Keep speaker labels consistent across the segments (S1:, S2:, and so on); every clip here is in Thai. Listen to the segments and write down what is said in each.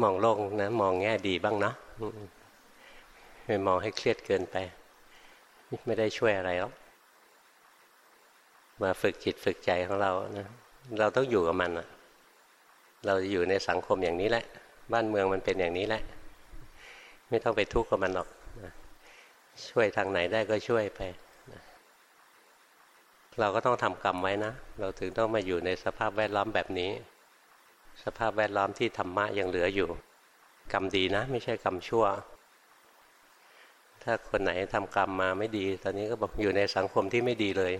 S1: มองโลกนะ มองแง่ดีบ้างนะไม่มองให้เครียดเกินไป ไม่ได้ช่วยอะไรหรอกมาฝึกจิตฝึกใจของเรานะเราต้องอยู่กับมันอะเราอยู่ในสังคมอย่างนี้แหละ บ้านเมืองมันเป็นอย่างนี้แหละ ไม่ต้องไปทุกข์กับมันหรอกช่วยทางไหนได้ก็ช่วยไปเราก็ต้องทำกรรมไว้นะ เราถึงต้องมาอยู่ในสภาพแวดล้อมแบบนี้ สภาพแวดล้อมที่ธรรมะยังเหลืออยู่ กรรมดีนะ ไม่ใช่กรรมชั่ว ถ้าคนไหนทำกรรมมาไม่ดี ตอนนี้ก็บอกอยู่ในสังคมที่ไม่ดีเลย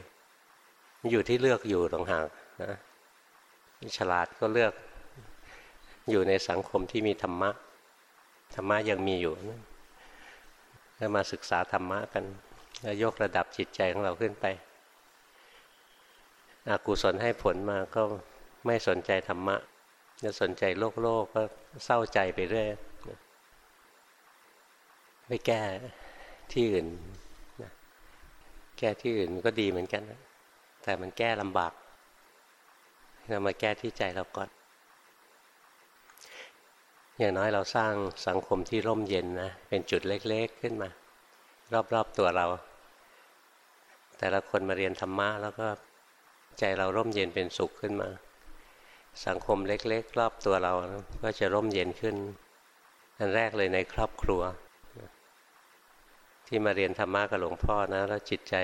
S1: อยู่ที่เลือกอยู่ต่างหากนะฉลาดก็เลือกอยู่ในสังคมที่มีธรรมะ ธรรมะยังมีอยู่ก็มาศึกษาธรรมะกันแล้วยกระดับจิตใจของเราขึ้นไปอกุศลให้ผลมาก็ไม่สนใจธรรมะ จะสนใจโลกโลกก็เศร้าใจไปเรื่อยไม่แก้ที่อื่นแก้ที่อื่นก็ดีเหมือนกัน แต่มันแก้ลำบากเรามาแก้ที่ใจเราก่อน อย่างน้อยเราสร้างสังคมที่ร่มเย็นนะ เป็นจุดเล็กๆขึ้นมา รอบๆตัวเรา แต่ละคนมาเรียนธรรมะแล้วก็ใจเราร่มเย็นเป็นสุขขึ้นมา สังคมเล็ก ๆ รอบตัวเราก็จะร่มเย็นขึ้น อันแรกเลยในครอบครัว ที่มาเรียนธรรมะกับหลวงพ่อนะ แล้วจิตใจ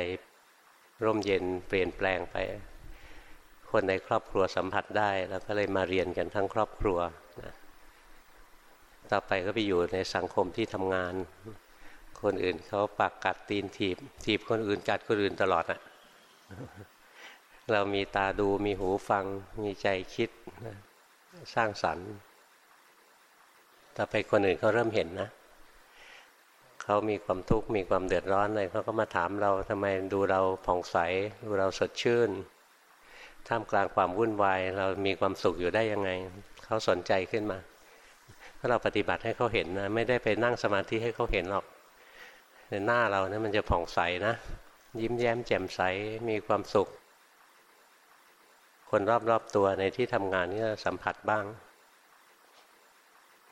S1: ร่มเย็นเปลี่ยนแปลงไป คนในครอบครัวสัมผัสได้ แล้วก็เลยมาเรียนกันทั้งครอบครัวนะต่อไปก็ไปอยู่ในสังคมที่ทำงาน คนอื่นเขาปากกัดตีนถีบ ถีบคนอื่นกัดคนอื่นตลอดอะ่ะ เรามีตาดูมีหูฟัง มีใจคิดสร้างสรรค์ ต่อไปคนอื่นเขาเริ่มเห็นนะเขามีความทุกข์มีความเดือดร้อนอะไรเขาก็มาถามเราทำไมดูเราผ่องใส ดูเราสดชื่น ท่ามกลางความวุ่นวาย เรามีความสุขอยู่ได้ยังไง เขาสนใจขึ้นมา ถ้าเราปฏิบัติให้เขาเห็นนะ ไม่ได้ไปนั่งสมาธิให้เขาเห็นหรอกในหน้าเรานะี่มันจะผ่องใสนะ ยิ้มแย้มแจ่มใสมีความสุข คนรอบๆตัวในที่ทำงานนี่สัมผัสบ้าง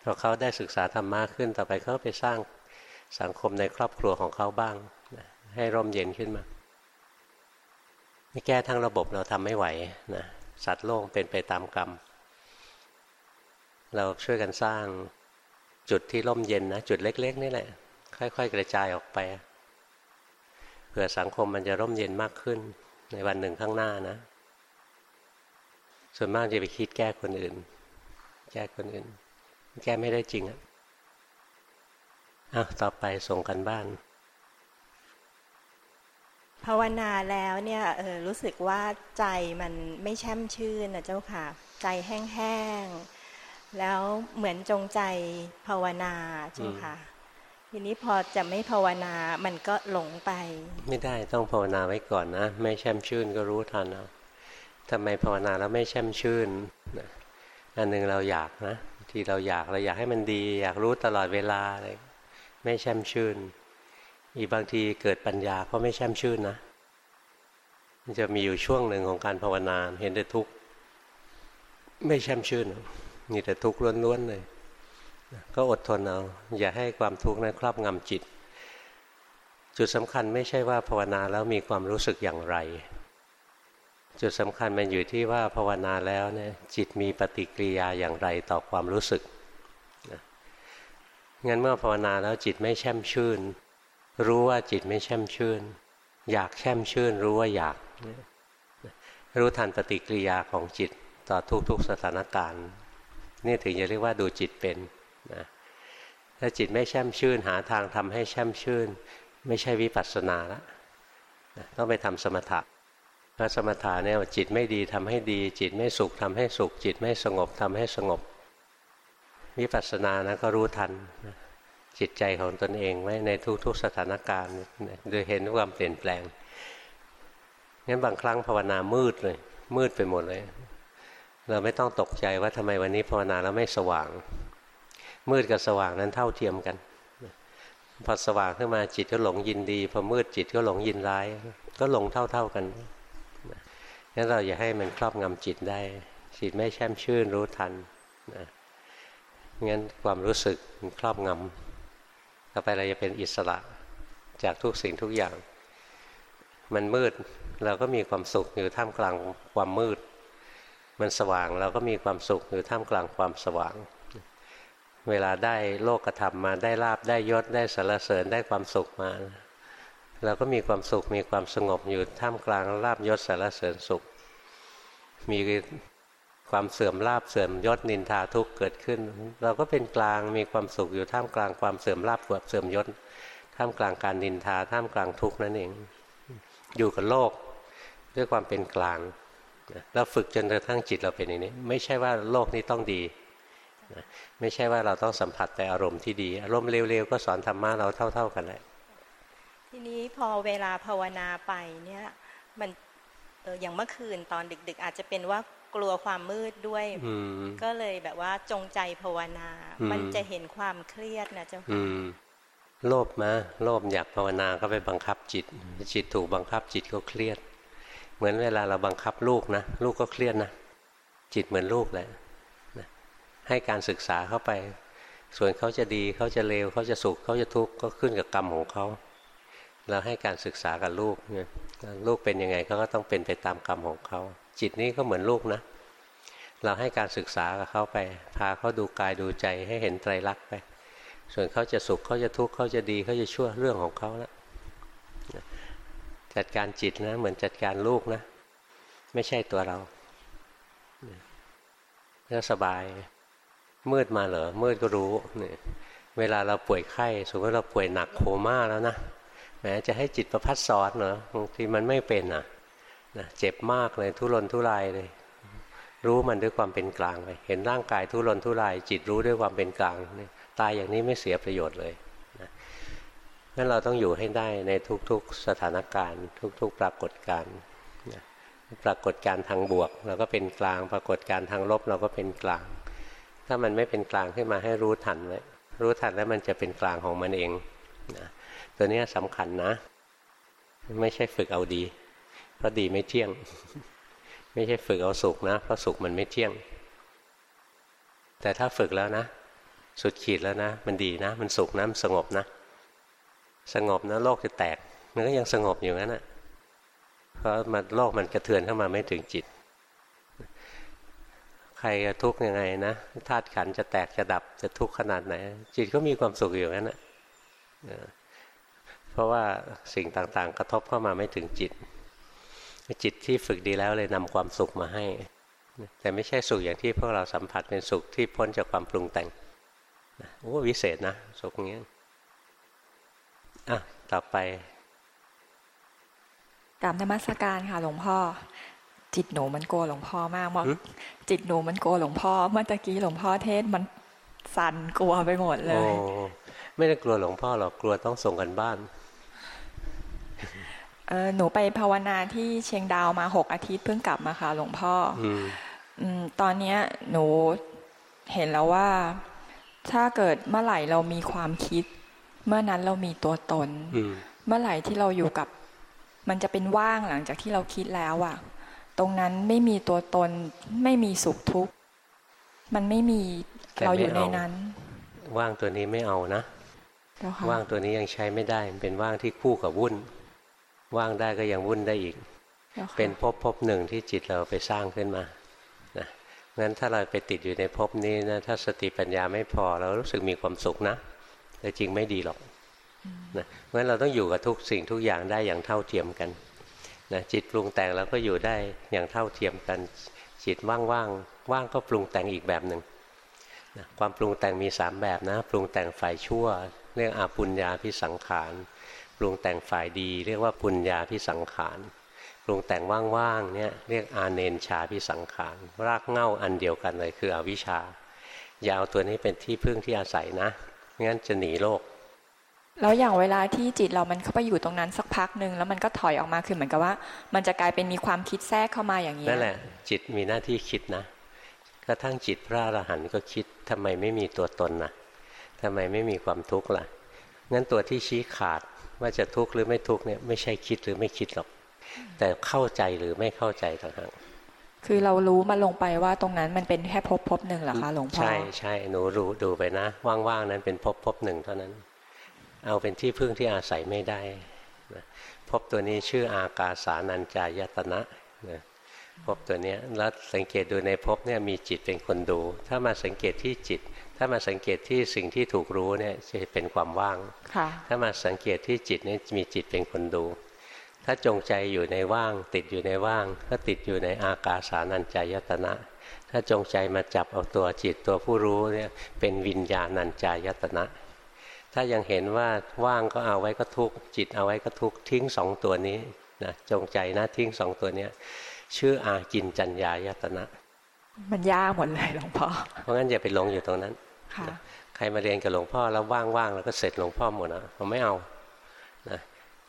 S1: พอเขาได้ศึกษาธรรมะขึ้นต่อไปเขาไปสร้างสังคมในครอบครัวของเขาบ้างให้ร่มเย็นขึ้นมาไม่แก้ทั้งระบบเราทำไม่ไหวนะสัตว์โลกเป็นไปตามกรรม เราช่วยกันสร้างจุดที่ร่มเย็นนะจุดเล็ก ๆ นี่แหละ ค่อยๆ กระจายออกไปเผื่อสังคมมันจะร่มเย็นมากขึ้นในวันหนึ่งข้างหน้านะ ส่วนมากจะไปคิดแก้คนอื่น แก้คนอื่น แก้ไม่ได้จริงอะอ้าวต่อไปส่งกันบ้าน
S2: ภาวนาแล้วเนี่ยเออรู้สึกว่าใจมันไม่แช่มชื่นนะเจ้าค่ะ ใจแห้งๆ แล้วเหมือนจงใจภาวนาเจ้าค่ะ ทีนี้พอจะไม่ภาวนามันก็หลงไป
S1: ไม่ได้ต้องภาวนาไว้ก่อนนะ ไม่แช่มชื่นก็รู้ทันเอา ทำไมภาวนาแล้วไม่แช่มชื่นอันหนึ่งเราอยากนะที่เราอยากเราอยากให้มันดี อยากรู้ตลอดเวลาอะไรไม่แช่มชื่น อีบางทีเกิดปัญญาก็ไม่แช่มชื่นนะมันจะมีอยู่ช่วงหนึ่งของการภาวนาเห็นแต่ทุกข์ไม่แช่มชื่นมีแต่ทุกข์ล้วนๆเลยก็อดทนเอาอย่าให้ความทุกข์นั้นครอบงำจิต จุดสำคัญไม่ใช่ว่าภาวนาแล้วมีความรู้สึกอย่างไร จุดสำคัญมันอยู่ที่ว่าภาวนาแล้วเนี่ยจิตมีปฏิกิริยาอย่างไรต่อความรู้สึกนะงั้นเมื่อภาวนาแล้วจิตไม่แช่มชื่น รู้ว่าจิตไม่แช่มชื่น อยากแช่มชื่น รู้ว่าอยากรู้ทันปฏิกิริยาของจิตต่อทุกๆสถานการณ์ นี่ถึงจะเรียกว่าดูจิตเป็นนะถ้าจิตไม่แช่มชื่น หาทางทำให้แช่มชื่น ไม่ใช่วิปัสสนาแล้วต้องไปทำสมถะ พระสมถะเนี่ยจิตไม่ดีทำให้ดี จิตไม่สุขทำให้สุข จิตไม่สงบทำให้สงบวิปัสสนานะก็รู้ทัน จิตใจของตนเองไว้ในทุกๆสถานการณ์ โดยเห็นความเปลี่ยนแปลงงั้นบางครั้งภาวนามืดเลย มืดไปหมดเลย เราไม่ต้องตกใจว่าทำไมวันนี้ภาวนาแล้วไม่สว่าง มืดกับสว่างนั้นเท่าเทียมกันพอสว่างขึ้นมาจิตก็หลงยินดีพอมืดจิตก็หลงยินร้าย ก็หลงเท่าๆกัน งั้นเราอย่าให้มันครอบงำจิตได้ จิตไม่แช่มชื่นรู้ทันนะงั้นความรู้สึกมันครอบงำต่อไปเราจะเป็นอิสระจากทุกสิ่งทุกอย่าง มันมืดเราก็มีความสุขอยู่ท่ามกลางความมืด มันสว่างเราก็มีความสุขอยู่ท่ามกลางความสว่าง เวลาได้โลกธรรมมาได้ลาบได้ยศได้สารเสริญได้ความสุขมา เราก็มีความสุขมีความสงบอยู่ท่ามกลางลาบยศสารเสริญสุข มีความเสื่อมลาบเสื่อมยศนินทาทุกเกิดขึ้น เราก็เป็นกลางมีความสุขอยู่ท่ามกลางความเสื่อมลาบเสื่อมยศ ท่ามกลางการนินทาท่ามกลางทุกนั่นเอง อยู่กับโลกด้วยความเป็นกลางแล้วฝึกจนกระทั่งจิตเราเป็นอย่างนี้ ไม่ใช่ว่าโลกนี้ต้องดีไม่ใช่ว่าเราต้องสัมผัสแต่อารมณ์ที่ดี อารมณ์เร็วๆก็สอนธรรมะเราเท่า ๆกันแหละ
S2: ทีนี้พอเวลาภาวนาไปเนี่ยมันอย่างเมื่อคืนตอนดึก ๆ อาจจะเป็นว่ากลัวความมืดด้วย ก็เลยแบบว่าจงใจภาวนา มันจะเห็นความเครียดนะเจ้าค่ะ
S1: โลภมาโลภอยากภาวนาก็ไปบังคับจิต จิตถูกบังคับจิตก็เครียด เหมือนเวลาเราบังคับลูกนะ ลูกก็เครียดนะ จิตเหมือนลูกแหละให้การศึกษาเข้าไป ส่วนเขาจะดีเขาจะเลวเขาจะสุขเขาจะทุกข์ก็ขึ้นกับกรรมของเขา เราให้การศึกษากับลูกเนี่ยลูกเป็นยังไงเขาก็ต้องเป็นไปตามกรรมของเขาจิตนี้ก็เหมือนลูกนะ เราให้การศึกษากับเขาไป พาเขาดูกายดูใจให้เห็นไตรลักษณ์ไป ส่วนเขาจะสุขเขาจะทุกข์เขาจะดีเขาจะชั่วเรื่องของเขาแล้วจัดการจิตนะ เหมือนจัดการลูกนะ ไม่ใช่ตัวเราก็สบาย มืดมาเหรอมืดก็รู้เนี่ยเวลาเราป่วยไข้ สมมติเราป่วยหนักโคม่าแล้วนะ ม้จะให้จิตประพัดสอนเหรอบางทีมันไม่เป็นอะนะเจ็บมากเลยทุรนทุรายเลย รู้มันด้วยความเป็นกลางไปเห็นร่างกายทุรนทุราย จิตรู้ด้วยความเป็นกลางนี่ตายอย่างนี้ไม่เสียประโยชน์เลยนะงั้นเราต้องอยู่ให้ได้ในทุกๆสถานการณ์ ทุก ๆ ปรากฏการณ์นะปรากฏการทางบวก เราก็เป็นกลาง ปรากฏการทางลบเราก็เป็นกลาง ถ้ามันไม่เป็นกลางขึ้นมาให้รู้ทันไว้รู้ทันแล้วมันจะเป็นกลางของมันเองนะ ตัวนี้สำคัญนะ ไม่ใช่ฝึกเอาดี เพราะดีไม่เที่ยง ไม่ใช่ฝึกเอาสุขนะ เพราะสุขมันไม่เที่ยง แต่ถ้าฝึกแล้วนะ สุดขีดแล้วนะ มันดีนะ มันสุขนะมันสงบนะ สงบนะโลกจะแตก มันก็ยังสงบอยู่นั่นแหะเพราะมันโลกมันกระเทือนเข้ามาไม่ถึงจิต ใครทุกข์ยังไงนะธาตุขันจะแตกจะดับจะทุกข์ขนาดไหน จิตก็มีความสุขอยู่นั่นแหะ เพราะว่าสิ่งต่างๆ กระทบเข้ามาไม่ถึงจิต จิตที่ฝึกดีแล้วเลยนำความสุขมาให้ แต่ไม่ใช่สุขอย่างที่พวกเราสัมผัสเป็นสุขที่พ้นจากความปรุงแต่งโอ้วิเศษนะ สุขเงี้ยอะต่อไป
S3: กราบนมัสการค่ะหลวงพ่อ จิตหนูมันโกลัวหลวงพ่อมากว่าจิตหนูมันโกลัวหลวงพ่อ เมื่อตะกี้หลวงพ่อเทศมันสั่นกลัวไปหมดเลยโอ้
S1: ไม่ได้กลัวหลวงพ่อหรอกกลัวต้องส่งกันบ้าน
S3: หนูไปภาวนาที่เชียงดาวมาหกอาทิตย์เพิ่งกลับมาค่ะ หลวงพ่อตอนนี้หนูเห็นแล้วว่า ถ้าเกิดเมื่อไหร่เรามีความคิด เมื่อนั้นเรามีตัวตนเมื่อไหร่ที่เราอยู่กับ มันจะเป็นว่างหลังจากที่เราคิดแล้วอะตรงนั้นไม่มีตัวตน ไม่มีสุขทุกข์มันไม่มีเราอยู่ในนั้น
S1: ว่างตัวนี้ไม่เอานะว่างตัวนี้ยังใช้ไม่ได้เป็นว่างที่คู่กับวุ่น ว่างได้ก็ยังวุ่นได้อีก เป็นภพภพหนึ่งที่จิตเราไปสร้างขึ้นมานะงั้นถ้าเราไปติดอยู่ในภพนี้นะถ้าสติปัญญาไม่พอเรารู้สึกมีความสุขนะ แต่จริงไม่ดีหรอกนะงั้นเราต้องอยู่กับทุกสิ่งทุกอย่างได้อย่างเท่าเทียมกันนะจิตปรุงแต่งเราก็อยู่ได้อย่างเท่าเทียมกัน จิตว่างว่างว่างก็ปรุงแต่งอีกแบบหนึ่งนะความปรุงแต่งมีสามแบบนะ ปรุงแต่งฝ่ายชั่ว เรื่องอาปุญญาพิสังขาร ปรุงแต่งฝ่ายดี เรียกว่าปุญญาพิสังขารปรุงแต่งว่างๆเนี่ยเรียกอาเนนชาพิสังขารรากเง่าอันเดียวกันเลยคืออวิชชา อย่าเอาตัวนี้เป็นที่พึ่งที่อาศัยนะงั้นจะหนีโลก
S3: แล้วอย่างเวลาที่จิตเรามันเข้าไปอยู่ตรงนั้นสักพักหนึ่งแล้วมันก็ถอยออกมาคือเหมือนกับว่า มันจะกลายเป็นมีความคิดแทรกเข้ามาอย่างนี้
S1: นั่นแหละ จิตมีหน้าที่คิดนะกระทั่งจิตพระอรหันต์ก็คิดทำไมไม่มีตัวตนนะทำไมไม่มีความทุกข์ล่ะงั้นตัวที่ชี้ขาด ว่าจะทุกข์หรือไม่ทุกข์เนี่ยไม่ใช่คิดหรือไม่คิดหรอก แต่เข้าใจหรือไม่เข้าใจต่างหาก
S3: คือเรารู้มาลงไปว่าตรงนั้นมันเป็นแค่ภพภพหนึ่งเหรอคะหลวงพ่อ
S1: ใช่ใช่หนูรู้ดูไปนะ ว่างๆนั้นเป็นภพภพหนึ่งเท่านั้น เอาเป็นที่พึ่งที่อาศัยไม่ได้นะภพตัวนี้ชื่ออากาสานัญจายตนะนะภพตัวนี้แล้วสังเกตดูในภพเนี่ยมีจิตเป็นคนดู ถ้ามาสังเกตที่จิต ถ้ามาสังเกตที่สิ่งที่ถูกรู้เนี่ยจะเป็นความว่าง
S3: ค่ะ
S1: ถ้ามาสังเกตที่จิตนี่มีจิตเป็นคนดู ถ้าจงใจอยู่ในว่าง ติดอยู่ในว่าง ก็ติดอยู่ในอากาสานัญจายตนะ ถ้าจงใจมาจับเอาตัวจิตตัวผู้รู้เนี่ยเป็นวิญญาณัญจายตนะ ถ้ายังเห็นว่าว่างก็เอาไว้ก็ทุกข์จิตเอาไว้ก็ทุกข์ทิ้งสองตัวนี้นะจงใจนะทิ้งสองตัวเนี้ยชื่ออากินจัญญายตนะ
S3: มันยากหมดเลยหลวงพ่อ
S1: เพราะงั้นอย่าไปหลงอยู่ตรงนั้น
S3: ค่ะ
S1: ใครมาเรียนกับหลวงพ่อแล้วว่างๆแล้วก็เสร็จหลวงพ่อหมดนะเราไม่เอานะ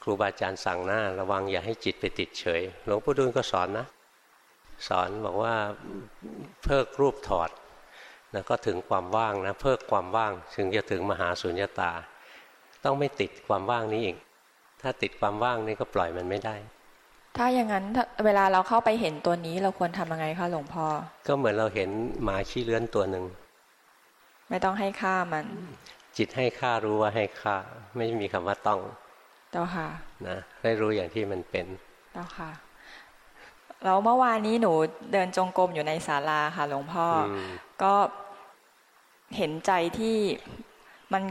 S1: ครูบาอาจารย์สั่งหน้าระวังอย่าให้จิตไปติดเฉย หลวงปู่ดูลก็สอนนะ สอนบอกว่าเพิกรูปถอดนะก็ถึงความว่างนะเพิกความว่างถึงจะถึงมหาสุญญตา ต้องไม่ติดความว่างนี้อีกถ้าติดความว่างนี่ก็ปล่อยมันไม่ได้
S3: ถ้าอย่างนั้นถ้าเวลาเราเข้าไปเห็นตัวนี้เราควรทำยังไงคะหลวงพ่อ
S1: ก็เหมือนเราเห็นหมาขี้เลื้อนตัวหนึ่ง
S3: ไม่ต้องให้ค่ามัน
S1: จิตให้ค่ารู้ว่าให้ค่า ไม่มีคำว่าต้อง
S3: เจ้าค่ะ
S1: นะให้รู้อย่างที่มันเป็น
S3: เจ้าค่ะแล้วเมื่อวานนี้หนูเดินจงกรมอยู่ในศาลาค่ะ หลวงพ่ออ
S1: ม
S3: ก็เห็นใจที่มัน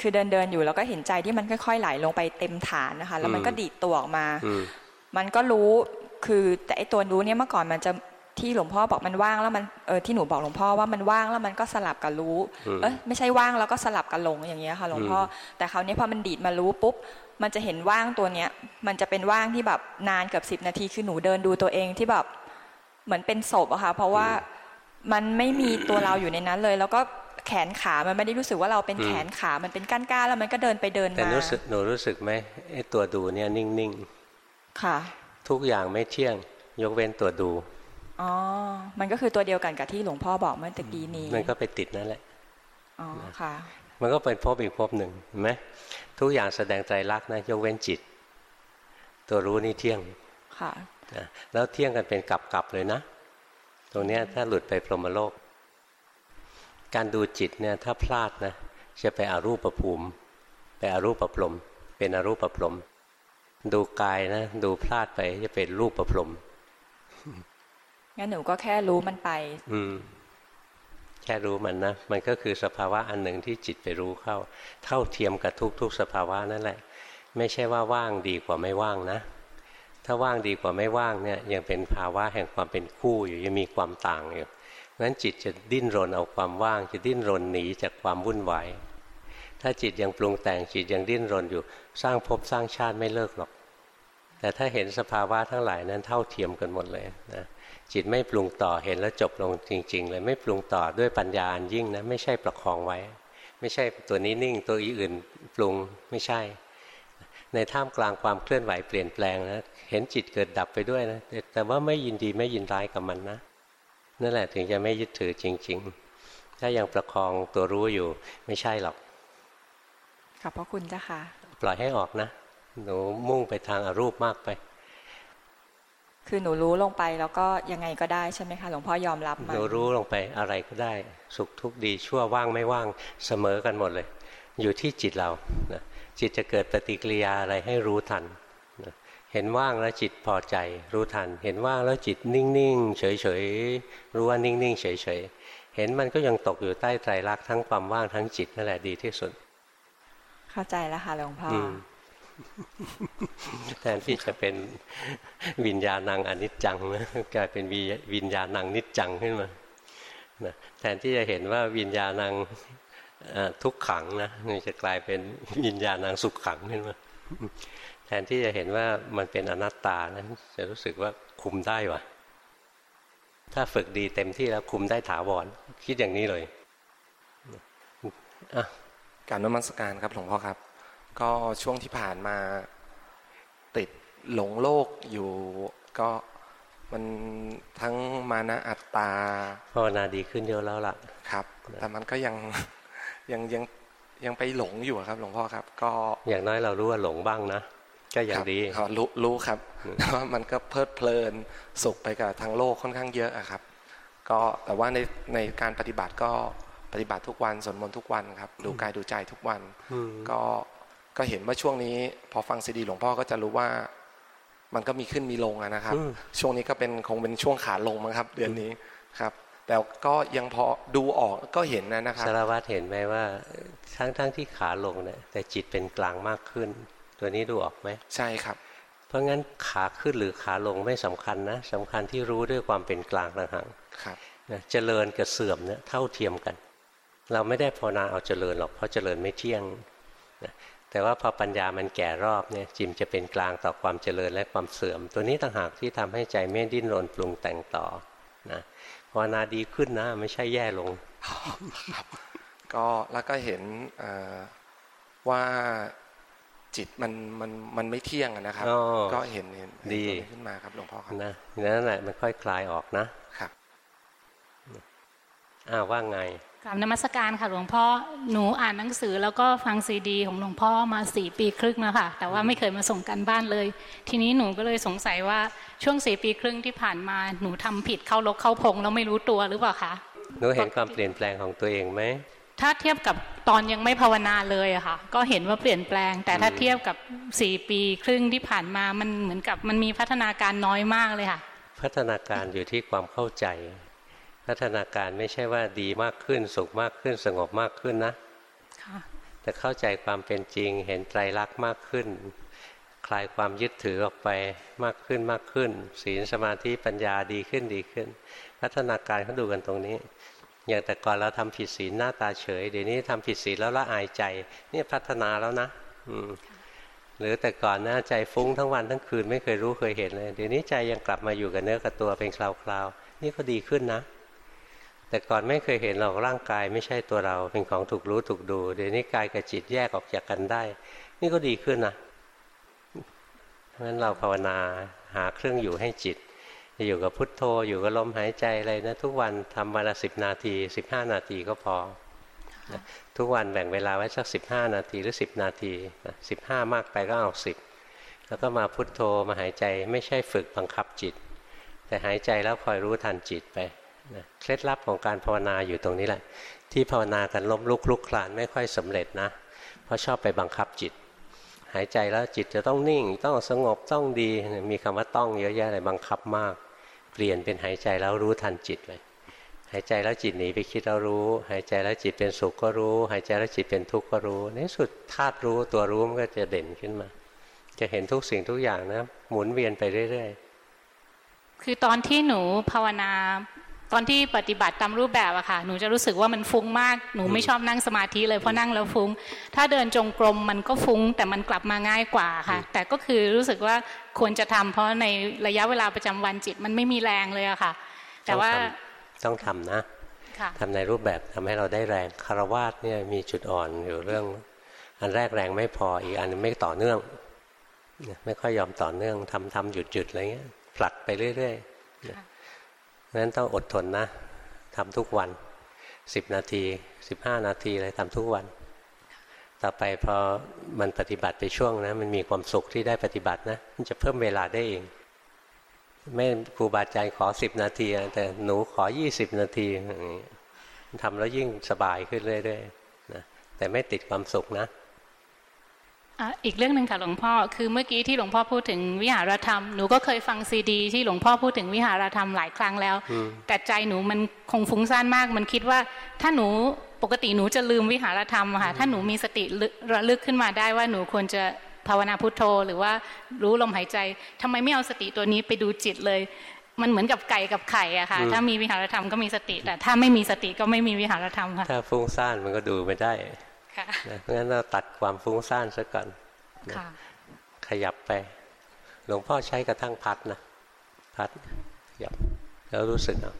S3: คือเดินเดินๆอยู่แล้วก็เห็นใจที่มันค่อย ๆ ไหลลงไปเต็มฐานนะคะ แล้วมันก็ดีดตัวออกมา
S1: อืม
S3: มันก็รู้คือแต่ไอตัวรู้เนี่ยเมื่อก่อนมันจะ ที่หลวงพ่อบอกมันว่างแล้วมันเออที่หนูบอกหลวงพ่อว่ามันว่างแล้วมันก็สลับกับรู้
S1: อืม
S3: เอ้ยไม่ใช่ว่างแล้วก็สลับกับหลงอย่างเงี้ยค่ะ หลวงพ่ออแต่คราวนี้พอมันดีดมารู้ปุ๊บมันจะเห็นว่างตัวเนี้ย มันจะเป็นว่างที่แบบนานเกือบสิบนาทีคือหนูเดินดูตัวเองที่แบบเหมือนเป็นศพอะค่ะ เพราะว่ามันไม่มีตัวเราอยู่ในนั้นเลย แล้วก็แขนขา มันไม่ได้รู้สึกว่าเราเป็นแขนขา มันเป็นก้านก้านๆแล้วมันก็เดินไปเดิน
S1: แต่
S3: มา
S1: รู้สึกหนูรู้สึกไหมไอ้ตัวดูเนี่ยนิ่ง
S3: ค่ะ
S1: ๆทุกอย่างไม่เที่ยง ยกเว้นตัวดู
S3: อ๋อ มันก็คือตัวเดียวกันกับที่หลวงพ่อบอกเมื่อตะกี้นี้
S1: มันก็ไปติดนั่นแหละ
S3: อ๋อ ค่ะ
S1: มันก็เป็นภพอีกภพหนึ่งเห็นไหมทุกอย่างแสดงใจรักษณ์นะยกเว้นจิต ตัวรู้นี่เที่ยง
S3: ค่ะ
S1: นะแล้วเที่ยงกันเป็นกลับๆเลยนะ ตรงเนี้ยถ้าหลุดไปพรหมโลก การดูจิตเนี่ยถ้าพลาดนะจะไปอารูปภูมิ ไปอารูปประพรหมเป็นอารูปประพรหมดูกายนะ ดูพลาดไปจะเป็นรูปประพรหม
S3: งั้นหนูก็แค่รู้มันไป
S1: อืมแค่รู้มันนะมันก็คือสภาวะอันหนึ่งที่จิตไปรู้เข้า เท่าเทียมกับทุกๆ สภาวะนั่นแหละ ไม่ใช่ว่าว่างดีกว่าไม่ว่างนะ ถ้าว่างดีกว่าไม่ว่างเนี่ยยังเป็นภาวะแห่งความเป็นคู่อยู่ยังมีความต่างอยู่งั้นจิตจะดิ้นรนเอาความว่าง จะดิ้นรนหนีจากความวุ่นวายถ้าจิตยังปรุงแต่งจิตยังดิ้นรนอยู่ สร้างภพสร้างชาติไม่เลิกหรอก แต่ถ้าเห็นสภาวะทั้งหลายนั้นเท่าเทียมกันหมดเลยนะ จิตไม่ปรุงต่อเห็นแล้วจบลงจริง ๆ เลยไม่ปรุงต่อด้วยปัญญาอันยิ่งนะไม่ใช่ประคองไว้ ไม่ใช่ตัวนี้นิ่งตัวอื่นปรุงไม่ใช่ ในท่ามกลางความเคลื่อนไหวเปลี่ยนแปลงนะเห็นจิตเกิดดับไปด้วยนะแต่แต่ว่าไม่ยินดีไม่ยินร้ายกับมันนะนั่นแหละถึงจะไม่ยึดถือจริง ๆ ถ้ายังประคองตัวรู้อยู่ไม่ใช่หรอก
S3: ขอบพระคุณเจ้าค่ะ
S1: ปล่อยให้ออกนะ หนูมุ่งไปทางอารูปมากไป
S3: คือหนูรู้ลงไปแล้วก็ยังไงก็ได้ใช่ไหมคะหลวงพ่อยอมรับ
S1: ห
S3: มัน
S1: นูรู้ลงไปอะไรก็ได้ สุขทุกข์ดีชั่วว่างไม่ว่างเสมอกันหมดเลย อยู่ที่จิตเรานะจิตจะเกิดปฏิกิริยาอะไรให้รู้ทันนะเห็นว่างแล้วจิตพอใจรู้ทัน เห็นว่างแล้วจิตนิ่งๆเฉยๆรู้ว่านิ่งๆเฉยๆเห็นมันก็ยังตกอยู่ใต้ไตรลักษณ์ทั้งความว่างทั้งจิตนั่นแหละดีที่สุด
S3: เข้าใจแล้วค่ะหลวงพ่ออ
S1: ม แทนที่จะเป็นวิญญาณังอนิจจังนะกลายเป็นวิญญาณังนิจจังขึ้นมานะแทนที่จะเห็นว่าวิญญาณังทุกขังนะมันจะกลายเป็นวิญญาณังสุขขังขึ้นมาแทนที่จะเห็นว่ามันเป็นอนัตตานะจะรู้สึกว่าคุมได้วะถ้าฝึกดีเต็มที่แล้วคุมได้ถาวรคิดอย่างนี้เลยอะ
S4: การนมัสการครับหลวงพ่อครับ ก็ช่วงที่ผ่านมาติดหลงโลกอยู่ ก็มันทั้งมานะอัตตา
S1: ภาวนาดีขึ้นเยอะแล้วล่ะ
S4: ครับ แต่มันก็ยังยังยังยังไปหลงอยู่ครับ หลวงพ่อครับ ก็
S1: อย่างน้อยเรารู้ว่าหลงบ้างนะก็ยังดี
S4: รู้รู้ครับว่ามันก็เพลิดเพลินสุขไปกับทางโลกค่อนข้างเยอะอะครับ ก็แต่ว่าในในการปฏิบัติก็ปฏิบัติทุกวันสวดมนต์ทุกวันครับ ดูกายดูใจทุกวัน ก็ ก็เห็นว่าช่วงนี้ พอฟังซีดีหลวงพ่อก็จะรู้ว่า มันก็มีขึ้นมีลงนะครับ ช่วงนี้ก็เป็นคงเป็นช่วงขาลงมั้งครับ เดือนนี้ครับ แต่ก็ยังพอดูออกก็เห็นนะครับ
S1: สารวัตรเห็นไหมว่า ทั้งทั้งที่ขาลงเนี่ยแต่จิตเป็นกลางมากขึ้น ตัวนี้ดูออกไหม
S4: ใช่ครับ
S1: เพราะงั้นขาขึ้นหรือขาลงไม่สำคัญนะสำคัญที่รู้ด้วยความเป็นกลางต่างหาก
S4: ครับ
S1: เจริญกับเสื่อมเนี่ยเท่าเทียมกัน เราไม่ได้ภาวนาเอาเจริญหรอกเพราะเจริญไม่เที่ยง แต่ว่าพอปัญญามันแก่รอบเนี่ยจิมจะเป็นกลางต่อความเจริญและความเสื่อม ตัวนี้ต่างหากที่ทำให้ใจไม่ดิ้นรนปรุงแต่งต่อนะภาวนาดีขึ้นนะ ไม่ใช่แย่ลง
S4: ก็แล้วก็เห็นว่าจิตมันมันมันไม่เที่ยงนะครับ ก็เห็นเห็น
S1: ดี
S4: ขึ้นมาครับหลวงพ่อครับ
S1: นะนั่นแหละมันค่อยคลายออกนะครับอ้าวว่าไง
S5: กราบนมัสการค่ะหลวงพ่อหนูอ่านหนังสือแล้วก็ฟังซีดี ของหลวงพ่อมาสี่ปีครึ่งแล้วค่ะ แต่ว่าไม่เคยมาส่งกันบ้านเลย ทีนี้หนูก็เลยสงสัยว่าช่วงสี่ปีครึ่งที่ผ่านมาหนูทำผิดเข้าลกเข้าพงแล้วไม่รู้ตัวหรือเปล่าคะ
S1: หนูเห็นความเปลี่ยนแปลงของตัวเองไหม
S5: ถ้าเทียบกับตอนยังไม่ภาวนาเลยอะค่ะ ก็เห็นว่าเปลี่ยนแปลง แต่ถ้าเทียบกับสี่ปีครึ่งที่ผ่านมามันเหมือนกับมันมีพัฒนาการน้อยมากเลยค่ะ
S1: พัฒนาการอยู่ที่ความเข้าใจ พัฒนาการไม่ใช่ว่าดีมากขึ้น สุขมากขึ้นสงบมากขึ้นนะแต่เข้าใจความเป็นจริงเห็นไตรลักษณ์มากขึ้น คลายความยึดถือออกไปมากขึ้นมากขึ้น ศีลสมาธิปัญญาดีขึ้นดีขึ้น พัฒนาการเขาดูกันตรงนี้ อย่างแต่ก่อนเราทำผิดศีลหน้าตาเฉยเดี๋ยวนี้ทำผิดศีลแล้วละอายใจนี่พัฒนาแล้วนะอืมหรือแต่ก่อนหน้าใจฟุ้งทั้งวันทั้งคืนไม่เคยรู้เคยเห็นเลยเดี๋ยวนี้ใจยังกลับมาอยู่กับเนื้อกับตัวเป็นคราวๆนี่ก็ดีขึ้นนะ แต่ก่อนไม่เคยเห็นหรอกร่างกายไม่ใช่ตัวเราเป็นของถูกรู้ถูกดู เดี๋ยวนี้กายกับจิตแยกออกจากกันได้ นี่ก็ดีขึ้นนะเพราะฉะนั้นเราภาวนาหาเครื่องอยู่ให้จิตจะอยู่กับพุทโธอยู่กับลมหายใจอะไรนะทุกวันทำวันละสิบนาทีสิบห้านาทีก็พอ ทุกวันแบ่งเวลาไว้สักสิบห้านาทีหรือสิบนาทีสิบห้ามากไปก็เอาสิบแล้วก็มาพุทโธมาหายใจไม่ใช่ฝึกบังคับจิต แต่หายใจแล้วคอยรู้ทันจิตไป เคล็ดลับของการภาวนาอยู่ตรงนี้แหละ ที่ภาวนากันล้มลุกลุกคลานไม่ค่อยสำเร็จนะ เพราะชอบไปบังคับจิต หายใจแล้วจิตจะต้องนิ่ง ต้องสงบต้องดีมีคำว่าต้องเยอะแยะเลยบังคับมาก เปลี่ยนเป็นหายใจแล้วรู้ทันจิตเลยหายใจแล้วจิตหนีไปคิดแล้วรู้ หายใจแล้วจิตเป็นสุขก็รู้ หายใจแล้วจิตเป็นทุกข์ก็รู้ ในสุดธาตุรู้ตัวรู้มันก็จะเด่นขึ้นมา จะเห็นทุกสิ่งทุกอย่างนะหมุนเวียนไปเรื่อย
S5: ๆคือตอนที่หนูภาวนา ตอนที่ปฏิบัติตามรูปแบบอะค่ะ หนูจะรู้สึกว่ามันฟุ้งมาก หนูไม่ชอบนั่งสมาธิเลยเพราะนั่งแล้วฟุ้ง ถ้าเดินจงกรมมันก็ฟุ้ง แต่มันกลับมาง่ายกว่าค่ะ แต่ก็คือรู้สึกว่าควรจะทำเพราะในระยะเวลาประจำวันจิตมันไม่มีแรงเลยอะค่ะ แต่ว่า
S1: ต้องทำนะทำในรูปแบบทำให้เราได้แรงคารวาสเนี่ยมีจุดอ่อนอยู่เรื่อง อันแรกแรงไม่พออีกอันนึงไม่ต่อเนื่องไม่ค่อยยอมต่อเนื่องทำทำหยุดหยุดอะไรเงี้ยผลักไปเรื่อยๆ นั้นต้องอดทนนะทำทุกวันสิบนาทีสิบห้านาทีอะไรทำทุกวัน ต่อไปพอมันปฏิบัติไปช่วงนะมันมีความสุขที่ได้ปฏิบัตินะมันจะเพิ่มเวลาได้เองไม่ครูบาอาจารย์ขอสิบนาที แต่หนูขอยี่สิบนาทีทำแล้วยิ่งสบายขึ้นเรื่อยๆนะแต่ไม่ติดความสุขนะ
S5: อีกเรื่องหนึ่งค่ะหลวงพ่อคือเมื่อกี้ที่หลวงพ่อพูดถึงวิหารธรรมหนูก็เคยฟังซีดี ที่หลวงพ่อพูดถึงวิหารธรรมหลายครั้งแล้ว แต่ใจหนูมันคงฟุ้งซ่านมาก มันคิดว่าถ้าหนูปกติหนูจะลืมวิหารธรรมค่ะถ้าหนูมีสติระลึกขึ้นมาได้ว่าหนูควรจะภาวนาพุทโธ หรือว่ารู้ลมหายใจทำไมไม่เอาสติตัวนี้ไปดูจิตเลย มันเหมือนกับไก่กับไข่อะค่ะ ถ้ามีวิหารธรรมก็มีสติ แต่ถ้าไม่มีสติก็ไม่มีวิหารธรรมค่ะ
S1: ถ้าฟุ้งซ่านมันก็ดูไม่ได้ เพราะฉะนั้นเราตัดความฟุ้งซ่านซะก่อนขยับไป หลวงพ่อใช้กระทั่งพัดนะพัดขยับแล้วรู้สึกเอา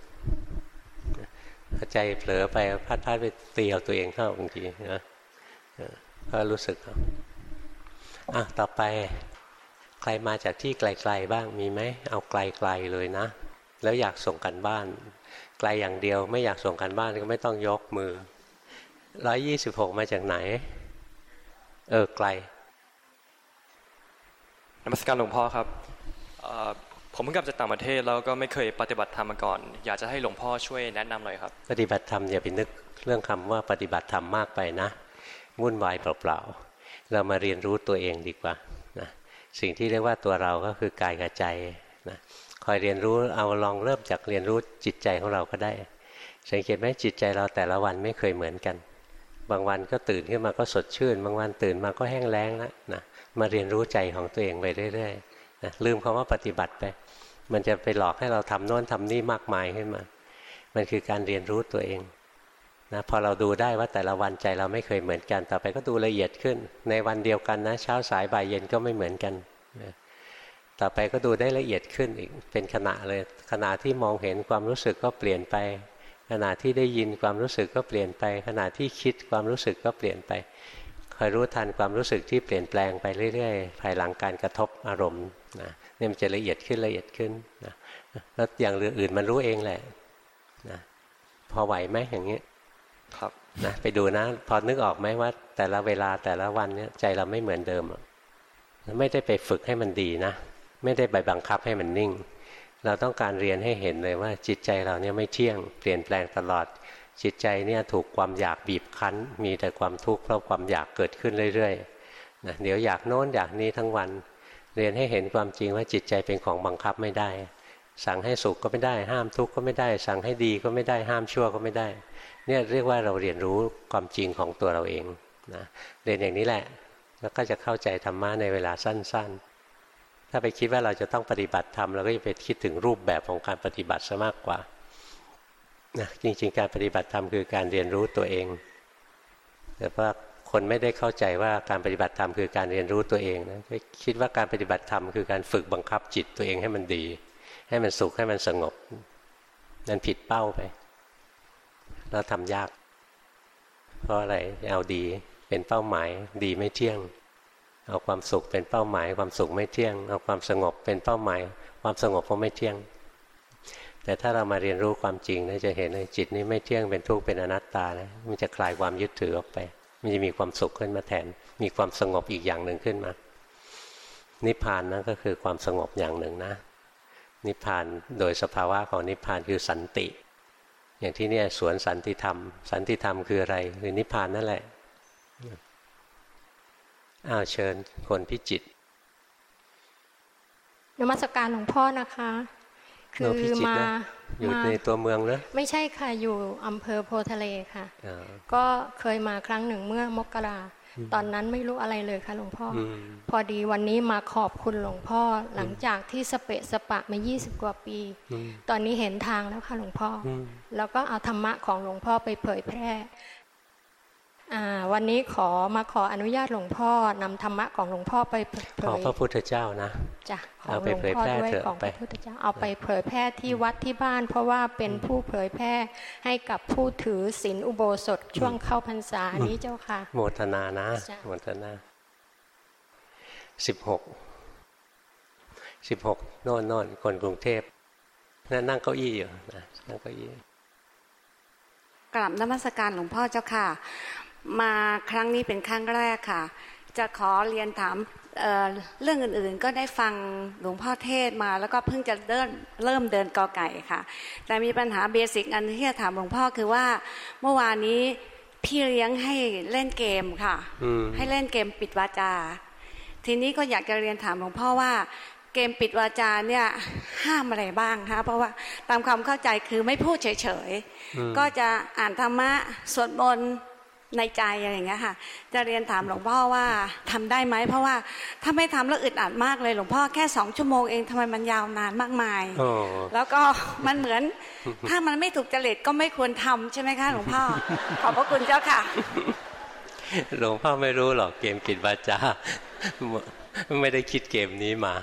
S1: ใจเผลอไปพัดพัดไปตีเอาตัวเองเข้าบางทีนะก็รู้สึกเอาอะต่อไปใครมาจากที่ไกลๆบ้างมีไหมเอาไกลๆเลยนะ แล้วอยากส่งกันบ้าน ไกลอย่างเดียวไม่อยากส่งกันบ้านก็ไม่ต้องยกมือ ร้อยยี่สิบหกมาจากไหน เออไกล
S6: นมัสการหลวงพ่อครับผมเพิ่งกลับจากต่างประเทศแล้วก็ไม่เคยปฏิบัติธรรมมาก่อน อยากจะให้หลวงพ่อช่วยแนะนำหน่อยครับ
S1: ปฏิบัติธรรมอย่าไปนึกเรื่องคำว่าปฏิบัติธรรมมากไปนะวุ่นวายเปล่าๆเรามาเรียนรู้ตัวเองดีกว่านะสิ่งที่เรียกว่าตัวเราก็คือกายกับใจนะคอยเรียนรู้เอาลองเริ่มจากเรียนรู้จิตใจของเราก็ได้ สังเกตไหมจิตใจเราแต่ละวันไม่เคยเหมือนกัน บางวันก็ตื่นขึ้นมาก็สดชื่น บางวันตื่นมาก็แห้งแล้งแล้วนะมาเรียนรู้ใจของตัวเองไปเรื่อยๆนะลืมคำว่าปฏิบัติไป มันจะไปหลอกให้เราทำโน้นทำนี่มากมายขึ้นมา มันคือการเรียนรู้ตัวเองนะพอเราดูได้ว่าแต่ละวันใจเราไม่เคยเหมือนกัน ต่อไปก็ดูละเอียดขึ้น ในวันเดียวกันนะ เช้าสายบ่ายเย็นก็ไม่เหมือนกันนะต่อไปก็ดูได้ละเอียดขึ้นอีกเป็นขณะเลยขณะที่มองเห็นความรู้สึกก็เปลี่ยนไป ณะที่ได้ยินความรู้สึกก็เปลี่ยนไป ขณะที่คิดความรู้สึกก็เปลี่ยนไปคอยรู้ทันความรู้สึกที่เปลี่ยนแปลงไปเรื่อยๆ ภายหลังการกระทบอารมณ์นะนี่มันจะละเอียดขึ้นละเอียดขึ้นนะแล้วอย่างอื่นมันรู้เองแหละนะพอไหวไหมอย่างนี้
S6: ครับ
S1: นะไปดูนะ พอนึกออกไหมว่า แต่ละเวลาแต่ละวันเนี่ยใจเราไม่เหมือนเดิมไม่ได้ไปฝึกให้มันดีนะ ไม่ได้ไปบังคับให้มันนิ่ง เราต้องการเรียนให้เห็นเลยว่าจิตใจเราเนี่ยไม่เที่ยงเปลี่ยนแปลงตลอด จิตใจเนี่ยถูกความอยากบีบคั้น มีแต่ความทุกข์เพราะความอยากเกิดขึ้นเรื่อยๆนะเดี๋ยวอยากโน้นอยากนี้ทั้งวัน เรียนให้เห็นความจริงว่าจิตใจเป็นของบังคับไม่ได้ สั่งให้สุขก็ไม่ได้ ห้ามทุกข์ก็ไม่ได้ สั่งให้ดีก็ไม่ได้ห้ามชั่วก็ไม่ได้ เนี่ยเรียกว่าเราเรียนรู้ความจริงของตัวเราเองนะเรียนอย่างนี้แหละแล้วก็จะเข้าใจธรรมะในเวลาสั้น ๆ ถ้าไปคิดว่าเราจะต้องปฏิบัติธรรมเราก็จะไปคิดถึงรูปแบบของการปฏิบัติซะมากกว่านะจริงๆ การปฏิบัติธรรมคือการเรียนรู้ตัวเอง แต่ว่าคนไม่ได้เข้าใจว่าการปฏิบัติธรรมคือการเรียนรู้ตัวเองนะคิดว่าการปฏิบัติธรรมคือการฝึกบังคับจิตตัวเองให้มันดี ให้มันสุขให้มันสงบ นั่นผิดเป้าไปเราทำยาก เพราะอะไรเอาดีเป็นเป้าหมายดีไม่เที่ยง เอาความสุขเป็นเป้าหมาย ความสุขไม่เที่ยง เอาความสงบเป็นเป้าหมาย ความสงบก็ไม่เที่ยง แต่ถ้าเรามาเรียนรู้ความจริงนะจะเห็นเลยจิตนี้ไม่เที่ยงเป็นทุกข์เป็นอนัตตานะมันจะคลายความยึดถือออกไป มันจะมีความสุขขึ้นมาแทน มีความสงบอีกอย่างหนึ่งขึ้นมา นิพพานนั่นก็คือความสงบอย่างหนึ่งนะ นิพพานโดยสภาวะของนิพพานคือสันติ อย่างที่เนี่ยสวนสันติธรรม สันติธรรมคืออะไรคือนิพพานนั่นแหละ อ้าวเชิญคนพิจิต
S7: นมัสการหลวงพ่อนะคะ
S1: คือมาอยู่ในตัวเมืองเนอะ
S7: ไม่ใช่ค่ะอยู่อำเภอโพทะเลค่ะ ก็เคยมาครั้งหนึ่งเมื่อมกราตอนนั้นไม่รู้อะไรเลยค่ะหลวงพ่อ พอดีวันนี้มาขอบคุณหลวงพ่อ หลังจากที่สเปะสปะมา 20 กว่าปี ตอนนี้เห็นทางแล้วค่ะหลวงพ่อ แล้วก็เอาธรรมะของหลวงพ่อไปเผยแพร่ วันนี้ขอมาขออนุญาตหลวงพ่อนำธรรมะของหลวงพ่อไปเผย
S1: ของพระพุทธเจ้านะ
S7: จ้ะเอาไปเผยแพร่เถอะไปเอาไปเผยแพร่ที่วัดที่บ้าน เพราะว่าเป็นผู้เผยแพร่ให้กับผู้ถือศีลอุโบสถช่วงเข้าพรรษานี้เจ้าค่ะ
S1: โมทนานะโมทนาสิบหกสิบหกโน่นโน่นคนกรุงเทพนั่นนั่งเก้าอี้อยู่นะนั่งเก้าอี้
S8: กลับนมัสการหลวงพ่อเจ้าค่ะ มาครั้งนี้เป็นครั้งแรกค่ะ จะขอเรียนถามเเรื่องอื่นๆ ก็ได้ฟังหลวงพ่อเทศมา แล้วก็เพิ่งจะเดินเริ่มเดินกอไก่ค่ะ แต่มีปัญหาเบสิกอันที่จะถามหลวงพ่อคือว่าเมื่อวานนี้พี่เลี้ยงให้เล่นเกมค่ะ ให้เล่นเกมปิดวาจา ทีนี้ก็อยากจะเรียนถามหลวงพ่อว่าเกมปิดวาจาเนี่ยห้ามอะไรบ้างคะเพราะว่าตามความเข้าใจคือไม่พูดเฉยๆ ก็จะอ่านธรรมะสวดมนต์ ในใจอะไรอย่างเงี้ยค่ะ จะเรียนถามหลวงพ่อว่าทำได้ไหมเพราะว่าถ้าไม่ทำแล้วอึดอัดมากเลย หลวงพ่อแค่สองชั่วโมงเองทำไมมันยาวนานมากมายแล้วก็มันเหมือนถ้ามันไม่ถูกจริตก็ไม่ควรทำใช่ไหมคะหลวงพ่อขอบพระคุณเจ้าค่ะ
S1: หลวงพ่อไม่รู้หรอกเกมปิดวาจาไม่ได้คิดเกมนี้มา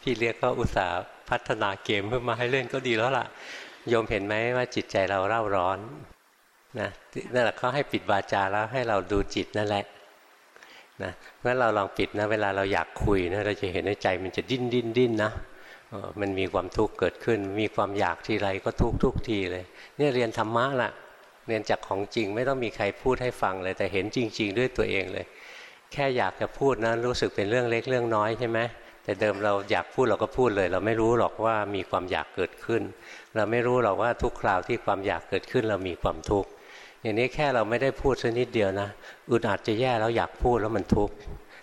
S1: พี่เรียกก็อุตส่าห์พัฒนาเกมเพื่อมาให้เล่นก็ดีแล้วล่ะโยมเห็นไหมว่าจิตใจเราเร่าร้อน นะนั่นแหละเขาให้ปิดวาจาแล้วให้เราดูจิตนั่นแหละนะงั้นเราลองปิดนะเวลาเราอยากคุยนะเราจะเห็นในใจมันจะดิ้นดิ้นดิ้นนะมันมีความทุกข์เกิดขึ้น มีความอยากทีไรก็ทุกทุกทีเลยเนี่ยเรียนธรรมะล่ะเรียนจากของจริงไม่ต้องมีใครพูดให้ฟังเลย แต่เห็นจริง ๆ ด้วยตัวเองเลย แค่อยากจะพูดนะรู้สึกเป็นเรื่องเล็กเรื่องน้อยใช่ไหมแต่เดิมเราอยากพูดเราก็พูดเลย เราไม่รู้หรอกว่ามีความอยากเกิดขึ้น เราไม่รู้หรอกว่าทุกคราวที่ความอยากเกิดขึ้น เรามีความทุกข์ อย่างนี้แค่เราไม่ได้พูดสักนิดเดียวนะอึดอัดจะแย่แล้วอยากพูดแล้วมันทุกข์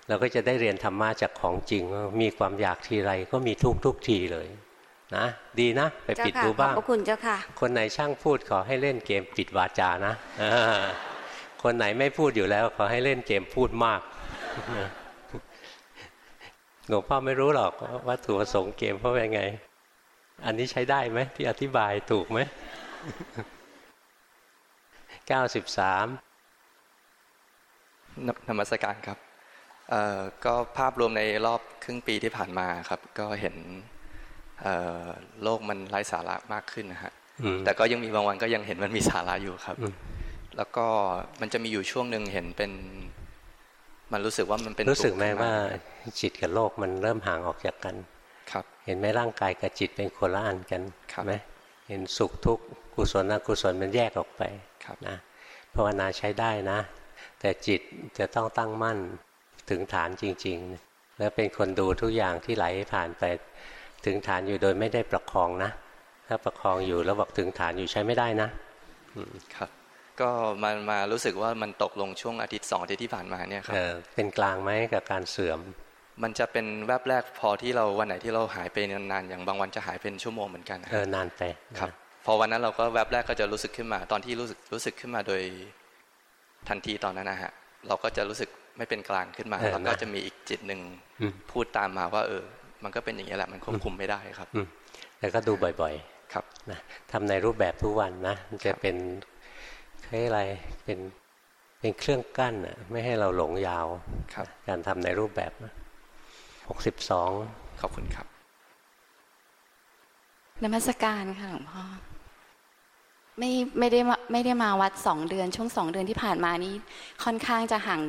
S1: เราก็จะได้เรียนธรรมะจากของจริง มีความอยากทีไรก็มีทุกทุกทีเลยนะดีนะ ไปปิดดูบ้าง
S8: ขอบคุณเจ้าค่ะ
S1: คนไหนช่างพูดขอให้เล่นเกมปิดวาจานะคนไหนไม่พูดอยู่แล้ว ขอให้เล่นเกมพูดมากหลวงพ่อไม่รู้หรอกว่าถูกประสงค์เกมเพราะเป็นไง อันนี้ใช้ได้ไหมที่อธิบายถูกไหม เก้าสิบสาม
S9: นมัสการครับก็ภาพรวมในรอบครึ่งปีที่ผ่านมาครับ ก็เห็นโลกมันไร้สาระมากขึ้นนะฮะแต่ก็ยังมีบางวันก็ยังเห็นมันมีสาระอยู่ครับ แล้วก็มันจะมีอยู่ช่วงหนึ่งเห็นเป็น มันรู้สึกว่ามันเป็น
S1: รู้สึกไหมว่าจิตกับโลกมันเริ่มห่างออกจากกัน
S9: ครับ
S1: เห็นไหมร่างกายกับจิตเป็นคนละอันกันไหมเห็นสุขทุกข์กุศลอกุศลมันแยกออกไป นะภาวนาใช้ได้นะ แต่จิตจะต้องตั้งมั่นถึงฐานจริง ๆ แล้วเป็นคนดูทุกอย่างที่ไหลผ่านไปถึงฐานอยู่โดยไม่ได้ประคองนะ ถ้าประคองอยู่แล้วบอกถึงฐานอยู่ใช้ไม่ได้นะ
S9: ครับ ก็มามารู้สึกว่ามันตกลงช่วงอาทิตย์สองอาทิตย์ที่ผ่านมาเนี่ยครับ
S1: เป็นกลางไหมกับการเสื่อม
S9: มันจะเป็นแวบแรกพอที่เราวันไหนที่เราหายไปนานๆอย่างบางวันจะหายเป็นชั่วโมงเหมือนกัน
S1: เออนานไป
S9: ครับ พอวันนั้นเราก็แวบแรกก็จะรู้สึกขึ้นมา ตอนที่รู้สึกรู้สึกขึ้นมาโดยทันทีตอนนั้นนะฮะ เราก็จะรู้สึกไม่เป็นกลางขึ้นมาแล้วก็จะมีอีกจิตหนึ่งพูดตามมาว่า เออ มันก็เป็นอย่างนี้แหละมันควบคุมไม่ได้ครับ
S1: แต่ก็ดูบ่อย
S9: ๆ ครับ
S1: นะทำในรูปแบบทุกวันนะจะเป็นอะไรเป็นเป็นเครื่องกั้นอะไม่ให้เราหลงยาว
S9: ครับ
S1: การทำในรูปแบบหกสิบสอง
S9: ขอบคุณครับ
S10: นมัสการค่ะหลวงพ่อ ไม่ไม่ได้ไม่ได้มาวัดสองเดือนช่วงสองเดือนที่ผ่านมานี้ ค่อนข้างจะห่าง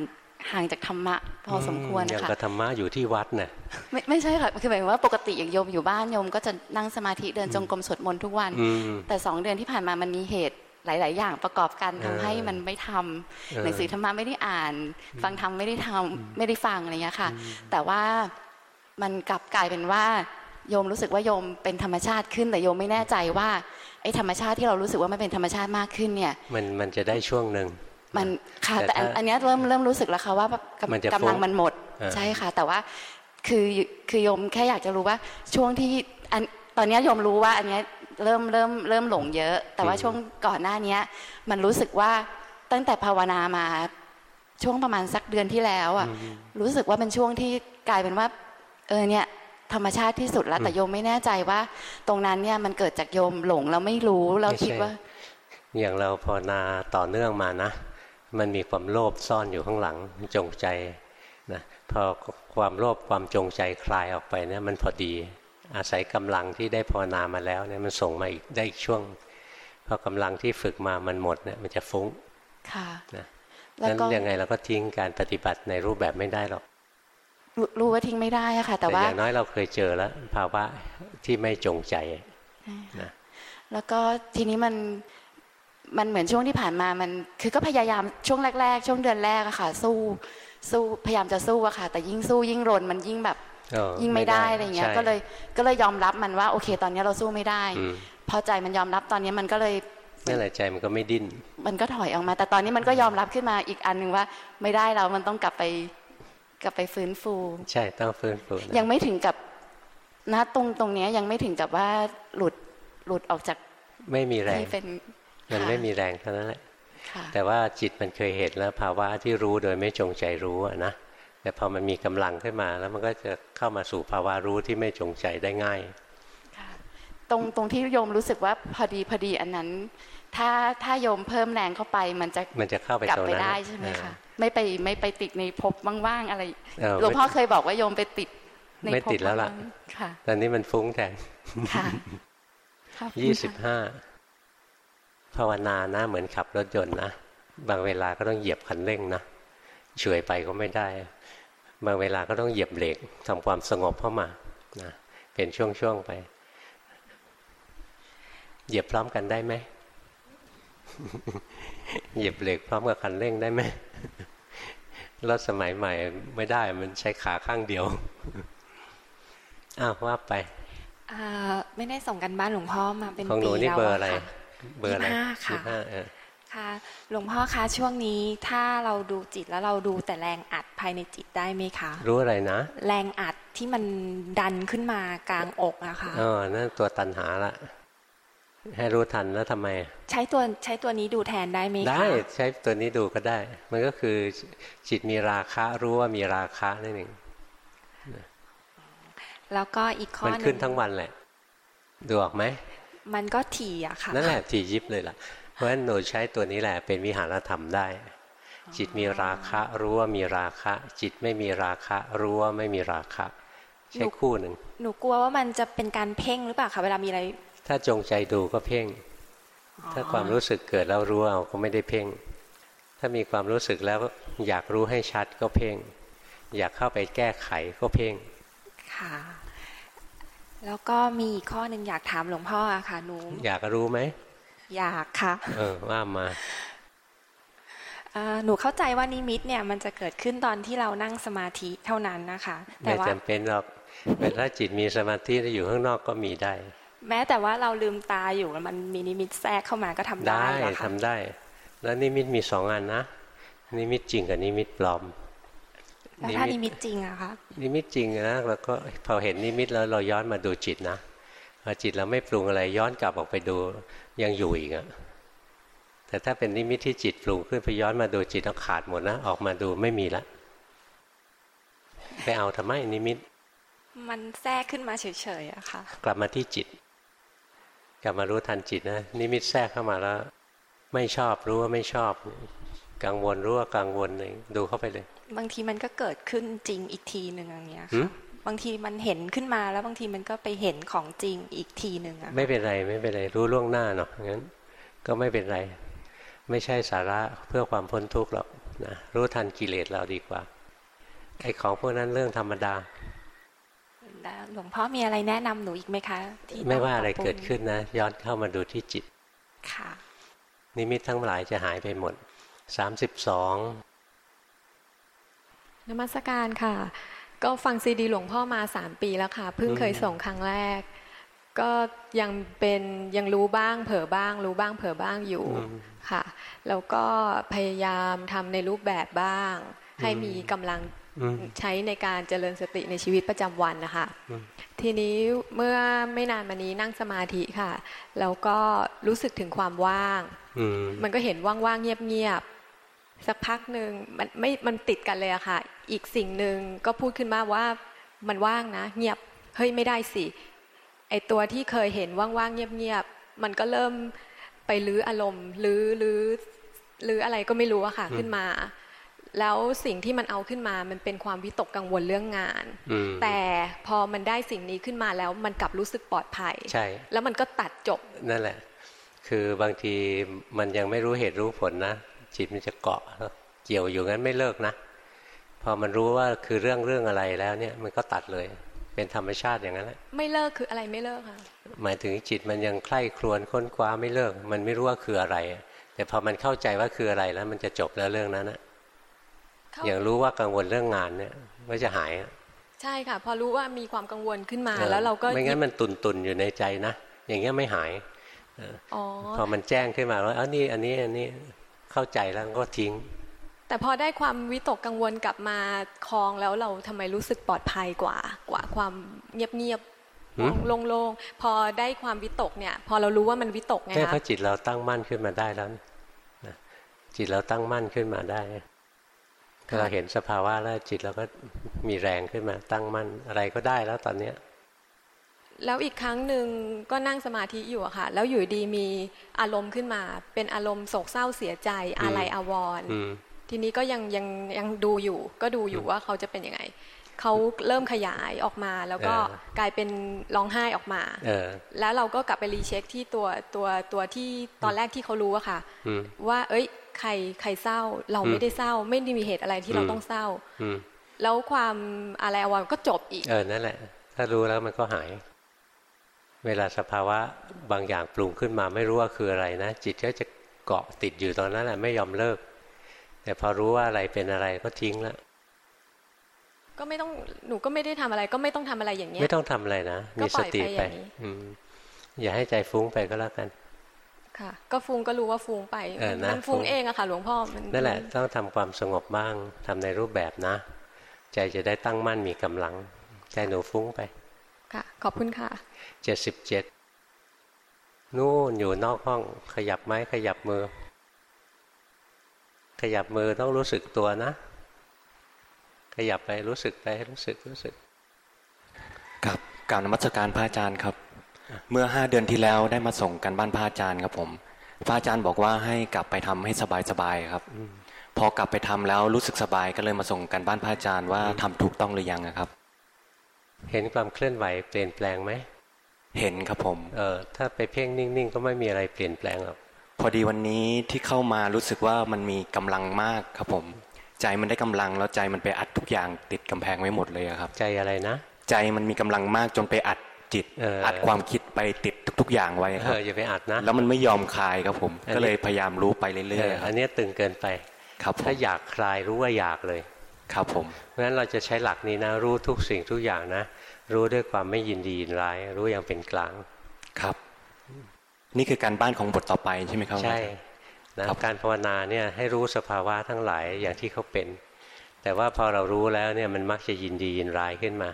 S10: ห่างจากธรรมะพอสมควร
S1: ค่ะอย่างกับธรรมะอยู่ที่วัดเนี่ย
S10: ไม่ไม่ใช่ค่ะคือหมายว่าปกติอย่างโยมอยู่บ้านโยมก็จะนั่งสมาธิเดินจงกรมสวดมนต์ทุกวัน แต่สองเดือนที่ผ่านมามันมีเหตุหลาย ๆ อย่างประกอบกันทำให้มันไม่ทำหนังสือธรรมะไม่ได้อ่าน ฟังธรรมไม่ได้ทำไม่ได้ฟังอะไรเงี้ยค่ะ แต่ว่ามันกลับกลายเป็นว่าโยมรู้สึกว่าโยมเป็นธรรมชาติขึ้นแต่โยมไม่แน่ใจว่า ไอ้ธรรมชาติที่เรารู้สึกว่ามันเป็นธรรมชาติมากขึ้นเนี่ย
S1: มันมันจะได้ช่วงหนึ่ง
S10: มันค่ะแต่อันนี้เริ่มเริ่มรู้สึกแล้วค่ะว่ากำลังมันหมดใช่ค่ะ แต่ว่าคือคือโยมแค่อยากจะรู้ว่าช่วงที่อันตอนนี้โยมรู้ว่า อันนี้เริ่มเริ่มเริ่มหลงเยอะ แต่ว่าช่วงก่อนหน้านี้มันรู้สึกว่าตั้งแต่ภาวนามาช่วงประมาณสักเดือนที่แล้วอะรู้สึกว่าเป็นช่วงที่กลายเป็นว่า เออเนี่ย ธรรมชาติที่สุดแล้วแต่โยมไม่แน่ใจว่า ตรงนั้นเนี่ยมันเกิดจากโยมหลงเราไม่รู้เราคิดว่า
S1: อย่างเราภาวนาต่อเนื่องมานะ มันมีความโลภซ่อนอยู่ข้างหลังจงใจนะพอความโลภความจงใจคลายออกไปเนี่ยมันพอดี อาศัยกำลังที่ได้ภาวนามาแล้วเนี่ยมันส่งมาอีกได้อีกช่วงพอกำลังที่ฝึกมามันหมดเนี่ยมันจะฟุ้ง
S10: ค่ะ
S1: นะนั้นยังไงเราก็ทิ้งการปฏิบัติในรูปแบบไม่ได้หรอก
S10: รู้ว่าทิ้งไม่ได้ค่ะ แต่ว่า
S1: อย่างน้อยเราเคยเจอแล้วภาวะที่ไม่จงใจนะ
S10: แล้วก็ทีนี้มันมันเหมือนช่วงที่ผ่านมามัน คือก็พยายามช่วงแรก ๆ ช่วงเดือนแรกอะค่ะ สู้สู้พยายามจะสู้อะค่ะ แต่ยิ่งสู้ยิ่งรนมันยิ่งแบบยิ่งไม่ได้อะไรเงี้ยก็เลยก็เลยยอมรับมันว่าโอเค ตอนนี้เราสู้ไม่ได้ พอใจมันยอมรับตอนนี้มันก็เลย
S1: ไม่หลใจมันก็ไม่ดิ้น
S10: มันก็ถอยออกมา แต่ตอนนี้มันก็ยอมรับขึ้นมาอีกอันหนึ่งว่า ไม่ได้เรามันต้องกลับไป กลับไปฟื้นฟู
S1: ใช่ต้องฟื้นฟู
S10: ยังไม่ถึงกับนะตรงตรงนี้ยังไม่ถึงกับว่าหลุดหลุดออกจาก
S1: ไม่มีแรงเป็นมันไม่มีแรงเท่านั้นแหละแต่ว่าจิตมันเคยเห็นแล้วภาวะที่รู้โดยไม่จงใจรู้นะแต่พอมันมีกำลังขึ้นมาแล้วมันก็จะเข้ามาสู่ภาวะรู้ที่ไม่จงใจได้ง่าย
S10: ตรงตรงที่โยมรู้สึกว่าพอดีพอดีอันนั้น ถ้าถ้าโยมเพิ่มแรงเข้าไปมันจะ
S1: มันจะเข้าไปกลับไป
S10: ได้ใช่ไหมคะ ไม่ไปไม่ไปติดในภพว่างๆอะไรหลวงพ่อเคยบอกว่าโยมไปติด
S1: ในภพไม่ติดแล้วล่ะตอนนี้มันฟุ้งแทนยี่สิบห้าภาวนานะเหมือนขับรถยนต์นะบางเวลาก็ต้องเหยียบคันเร่งนะเฉยไปก็ไม่ได้ บางเวลาก็ต้องเหยียบเบรกทำความสงบเข้ามานะเป็นช่วงๆไป เหยียบพร้อมกันได้ไหม เหยียบเบรกพร้อมกับคันเร่งได้ไหมรถสมัยใหม่ไม่ได้มันใช้ขาข้างเดียว อ้าวว่าไป
S11: ไม่ได้ส่งกันบ้านหลวงพ่อมาเป็นปี
S1: แล้วของหนูนี่เบอร์อะไร เบอร์อะไร
S11: ค่ะค่ะหลวงพ่อคะช่วงนี้ถ้าเราดูจิตแล้วเราดูแต่แรงอัดภายในจิตได้ไหมคะ
S1: รู้อะไรนะ
S11: แรงอัดที่มันดันขึ้นมากลางอกอะค่ะ
S1: อ๋อนั่นตัวตันหาละ ให้รู้ทันแล้วทำไม
S11: ใช้ตัวใช้ตัวนี้ดูแทนได้ไหมคะ
S1: ได้ใช้ตัวนี้ดูก็ได้ มันก็คือจิตมีราคะรู้ว่ามีราคะนั่นเอง
S11: แล้วก็อีกข้อนึง
S1: มันขึ้นทั้งวันแหละ ดูออกไหม
S11: มันก็ถี่อะค่ะ
S1: นั่นแหละถี่ยิบเลยล่ะ เพราะฉะนั้นหนูใช้ตัวนี้แหละเป็นวิหารธรรมได้ จิตมีราคะรู้ว่ามีราคะ จิตไม่มีราคะ รู้ว่าไม่มีราคะใช้คู่หนึ่ง
S11: หนูกลัวว่ามันจะเป็นการเพ่งหรือเปล่าคะเวลามีอะไร
S1: ถ้าจงใจดูก็เพ่ง ถ้าความรู้สึกเกิดแล้วรู้เอาก็ไม่ได้เพ่ง ถ้ามีความรู้สึกแล้วอยากรู้ให้ชัดก็เพ่ง อยากเข้าไปแก้ไขก็เพ่ง
S11: ค่ะ แล้วก็มีอีกข้อหนึ่งอยากถามหลวงพ่ออะค่ะหนู
S1: อยากรู้ไหม
S11: อยากค่ะ
S1: เออว่ามา
S11: หนูเข้าใจว่านิมิตเนี่ยมันจะเกิดขึ้นตอนที่เรานั่งสมาธิเท่านั้นนะคะ
S1: แต่ว่าไม่จำเป็นหรอกแต่ถ้าจิตมีสมาธิอยู่ข้างนอกก็มีได้
S11: แม้แต่ว่าเราลืมตาอยู่มันมีนิมิตแทรกเข้ามาก็ทำได้
S1: ได้ทำได้ แล้วนิมิตมีสองอันนะนิมิตจริงกับนิมิตปลอม
S11: แล้วถ้านิมิตจริงอะคะ
S1: นิมิตจริงนะแล้วก็พอเห็นนิมิตแล้วเราย้อนมาดูจิตนะพอจิตเราไม่ปรุงอะไรย้อนกลับออกไปดูยังอยู่อีกอะแต่ถ้าเป็นนิมิตที่จิตปรุงขึ้นไปย้อนมาดูจิตเราขาดหมดนะออกมาดูไม่มีละไปเอาทำไมนิมิต
S11: มันแทรกขึ้นมาเฉยๆอะค่ะ
S1: กลับมาที่จิต กลับมารู้ทันจิตนะนิมิตแทรกเข้ามาแล้ว ไม่ชอบรู้ว่าไม่ชอบ กังวลรู้ว่ากังวลเลยดูเข้าไปเลย
S11: บางทีมันก็เกิดขึ้นจริงอีกทีหนึ่งอย่างเงี้ยค่ะบางทีมันเห็นขึ้นมาแล้วบางทีมันก็ไปเห็นของจริงอีกทีหนึ่งอะ
S1: ไม่เป็นไรไม่เป็นไรรู้ล่วงหน้าเนาะงั้น ก็ไม่เป็นไร ไม่ใช่สาระเพื่อความพ้นทุกข์หรอกนะรู้ทันกิเลสเราดีกว่าไอ้ของพวกนั้นเรื่องธรรมดา
S11: หลวงพ่อมีอะไรแนะนำหนูอีกไหมคะ
S1: ที่ไม่ว่าอะไรเกิดขึ้นนะ ย้อนเข้ามาดูที่จิต
S11: ค่ะ
S1: นิมิตทั้งหลายจะหายไปหมดสามสิบสอง
S12: นมัสการค่ะ ก็ฟังซีดีหลวงพ่อมาสามปีแล้วค่ะ เพิ่งเคยส่งครั้งแรก ก็ยังเป็นยังรู้บ้าง เผลอบ้าง รู้บ้างเผลอบ้างอยู่ค่ะ แล้วก็พยายามทำในรูปแบบบ้าง ให้มีกำลัง ใช้ในการเจริญสติในชีวิตประจำวันนะคะ ทีนี้เมื่อไม่นานมานี้นั่งสมาธิค่ะ แล้วก็รู้สึกถึงความว่าง มันก็เห็นว่างๆเงียบๆสักพักหนึ่งมันไม่มันติดกันเลยอะค่ะ อีกสิ่งหนึ่งก็พูดขึ้นมาว่ามันว่างนะ เงียบเฮ้ยไม่ได้สิไอตัวที่เคยเห็นว่างๆเงียบๆมันก็เริ่มไปลื้ออารมณ์ลื้อลื้อลื้ออะไรก็ไม่รู้อะค่ะขึ้นมา แล้วสิ่งที่มันเอาขึ้นมา มันเป็นความวิตกกังวลเรื่องงาน แต่พอมันได้สิ่งนี้ขึ้นมาแล้วมันกลับรู้สึกปลอดภัย
S1: ใช่
S12: แล้วมันก็ตัดจบ
S1: นั่นแหละ คือบางทีมันยังไม่รู้เหตุรู้ผลนะ จิตมันจะเกาะเกี่ยวอยู่งั้นไม่เลิกนะ พอมันรู้ว่าคือเรื่องเรื่องอะไรแล้วเนี่ยมันก็ตัดเลย เป็นธรรมชาติอย่างนั้นแหละ
S12: ไม่เลิกคืออะไรไม่เลิกค่ะ
S1: หมายถึงจิตมันยังใคร่ครวญค้นคว้าไม่เลิก มันไม่รู้ว่าคืออะไร แต่พอมันเข้าใจว่าคืออะไรแล้ว มันจะจบแล้วเรื่องนั้นนะ อย่างรู้ว่ากังวลเรื่องงานเนี่ยก็จะหาย
S12: ใช่ค่ะ พอรู้ว่ามีความกังวลขึ้นมาแล้วเราก็
S1: ไม่งั้นมันตุนตุนอยู่ในใจนะอย่างเงี้ยไม่หายอพอมันแจ้งขึ้นมาว่าอ๋อนี่อันนี้อันนี้เข้าใจแล้วก็ทิ้ง
S12: แต่พอได้ความวิตกกังวลกลับมาคลองแล้วเราทำไมรู้สึกปลอดภัยกว่ากว่าความเงียบเงียบโล่งๆพอได้ความวิตกเนี่ย พอเรารู้ว่ามันวิตกไงคะแค่
S1: พอจิตเราตั้งมั่นขึ้นมาได้แล้วจิตเราตั้งมั่นขึ้นมาได้ เราเห็นสภาวะแล้วจิตเราก็มีแรงขึ้นมาตั้งมั่นอะไรก็ได้แล้วตอนเนี้ย
S12: แล้วอีกครั้งหนึ่งก็นั่งสมาธิอยู่อะค่ะ แล้วอยู่ดีมีอารมณ์ขึ้นมา เป็นอารมณ์โศกเศร้าเสียใจอะไรอาวรณ์ทีนี้ก็ยังยังยังดูอยู่ ก็ดูอยู่ว่าเขาจะเป็นยังไงเขาเริ่มขยายออกมาแล้วก็กลายเป็นร้องไห้ออกมาแล้วเราก็กลับไปรีเช็คที่ตัวตัวตัวที่ตอนแรกที่เขารู้อะค่ะ ว่า เอ้ย ใครใครเศร้า เราไม่ได้เศร้า ไม่ได้มีเหตุอะไรที่เราต้องเศร้าแล้วความอะไรอวรก็จบอีก
S1: เออนั่นแหละ ถ้ารู้แล้วมันก็หาย เวลาสภาวะบางอย่างปรุงขึ้นมาไม่รู้ว่าคืออะไรนะ จิตก็จะเกาะติดอยู่ตอนนั้นแหละไม่ยอมเลิก แต่พอรู้ว่าอะไรเป็นอะไรก็ทิ้งแล้ว
S12: ก็ไม่ต้องหนูก็ไม่ได้ทำอะไร ก็ไม่ต้องทำอะไรอย่างเงี้ย
S1: ไม่ต้องทำอะไรนะมีสติไปอย่าให้ใจฟุ้งไปก็แล้วกัน
S12: ค่ะ ก็ฟุ้งก็รู้ว่าฟุ้งไปมันฟุ้งเองอะค่ะ หลวงพ่อ
S1: นั่นแหละต้องทำความสงบบ้างทำในรูปแบบนะ ใจจะได้ตั้งมั่นมีกำลัง ใจหนูฟุ้งไป
S12: ค่ะ ขอบคุณค่ะ
S1: เจ็ดสิบเจ็ดนู่นอยู่นอกห้องขยับไม้ขยับมือ ขยับมือต้องรู้สึกตัวนะ ขยับไปรู้สึกไปรู้สึกรู้สึก
S13: กับการนมัสการพระอาจารย์ครับ เมื่อห้าเดือนที่แล้วได้มาส่งกันบ้านพระอาจารย์ครับผม พระอาจารย์บอกว่าให้กลับไปทำให้สบายสบายครับ พอกลับไปทำแล้วรู้สึกสบายก็เลยมาส่งกันบ้านพระอาจารย์ว่าทำถูกต้องหรือยังครับ
S1: เห็นความเคลื่อนไหวเปลี่ยนแปลงไหม
S13: เห็นครับผม
S1: เออถ้าไปเพ่งนิ่งๆก็ไม่มีอะไรเปลี่ยนแปลงหรอก
S13: พอดีวันนี้ที่เข้ามารู้สึกว่ามันมีกำลังมากครับผม ใจมันได้กำลังแล้วใจมันไปอัดทุกอย่างติดกำแพงไว้หมดเลยครับ
S1: ใจอะไรนะ
S13: ใจมันมีกำลังมากจนไปอัด จิตอัดความคิดไปติดทุก ๆ อย่างไว้ครับ
S1: อย่าไปอัดนะ
S13: แล้วมันไม่ยอมคลายครับผม ก็เลยพยายามรู้ไปเรื่อย
S1: ๆอันนี้ตึงเกินไป
S13: ครับ
S1: ถ้าอยากคลายรู้ว่าอยากเลย
S13: ครับผม
S1: เพราะฉะนั้นเราจะใช้หลักนี้นะ รู้ทุกสิ่งทุกอย่างนะ รู้ด้วยความไม่ยินดียินร้าย รู้อย่างเป็นกลาง
S13: ครับ นี่คือการบ้านของบทต่อไปใช่ไหมครับ
S1: ใช่นะการภาวนาเนี่ยให้รู้สภาวะทั้งหลายอย่างที่เขาเป็น แต่ว่าพอเรารู้แล้วเนี่ยมันมักจะยินดียินร้ายขึ้นมา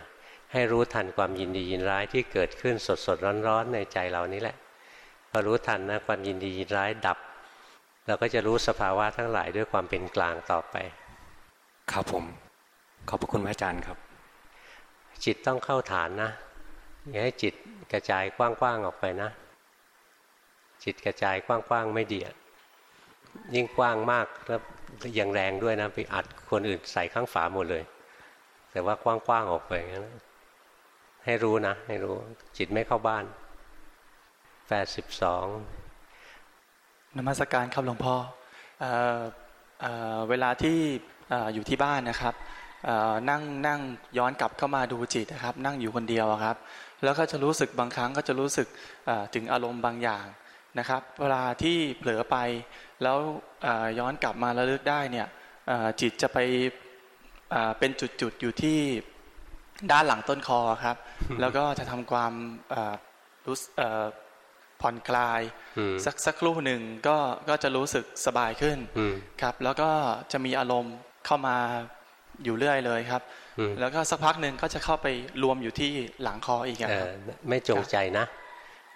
S1: ให้รู้ทันความยินดียินร้ายที่เกิดขึ้นสดสดร้อนร้อนในใจเรานี่แหละพอรู้ทันนะความยินดียินร้ายดับ เราก็จะรู้สภาวะทั้งหลายด้วยความเป็นกลางต่อไป
S13: ครับผมขอบพระคุณพระอาจารย์ครับ
S1: จิตต้องเข้าฐานนะอย่าให้จิตกระจายกว้างๆออกไปนะ จิตกระจายกว้างๆไม่ดียิ่งกว้างมากแล้วยังแรงด้วยนะไปอัดคนอื่นใส่ข้างฝาหมดเลย แต่ว่ากว้างๆออกไปงั้น ให้รู้นะ ให้รู้ จิตไม่เข้าบ้านแปดสิบสอง
S14: นมัสการครับหลวงพ่อเอเอเวลาที่อยู่ที่บ้านนะครับนั่งนั่งย้อนกลับเข้ามาดูจิตนะครับ นั่งอยู่คนเดียวครับ แล้วก็จะรู้สึกบางครั้งก็จะรู้สึกถึงอารมณ์บางอย่างนะครับ เวลาที่เผลอไปแล้วย้อนกลับมาระลึกได้เนี่ยจิตจะไปเป็นจุดๆอยู่ที่ ด้านหลังต้นคอครับ แล้วก็จะทำความรู้ผ่อนคลาย สักสักครู่หนึ่งก็ก็จะรู้สึกสบายขึ้นครับ แล้วก็จะมีอารมณ์เข้ามาอยู่เรื่อยเลยครับ แล้วก็สักพักหนึ่งก็จะเข้าไปรวมอยู่ที่หลังคออีกครับ
S1: ไม่จงใจนะ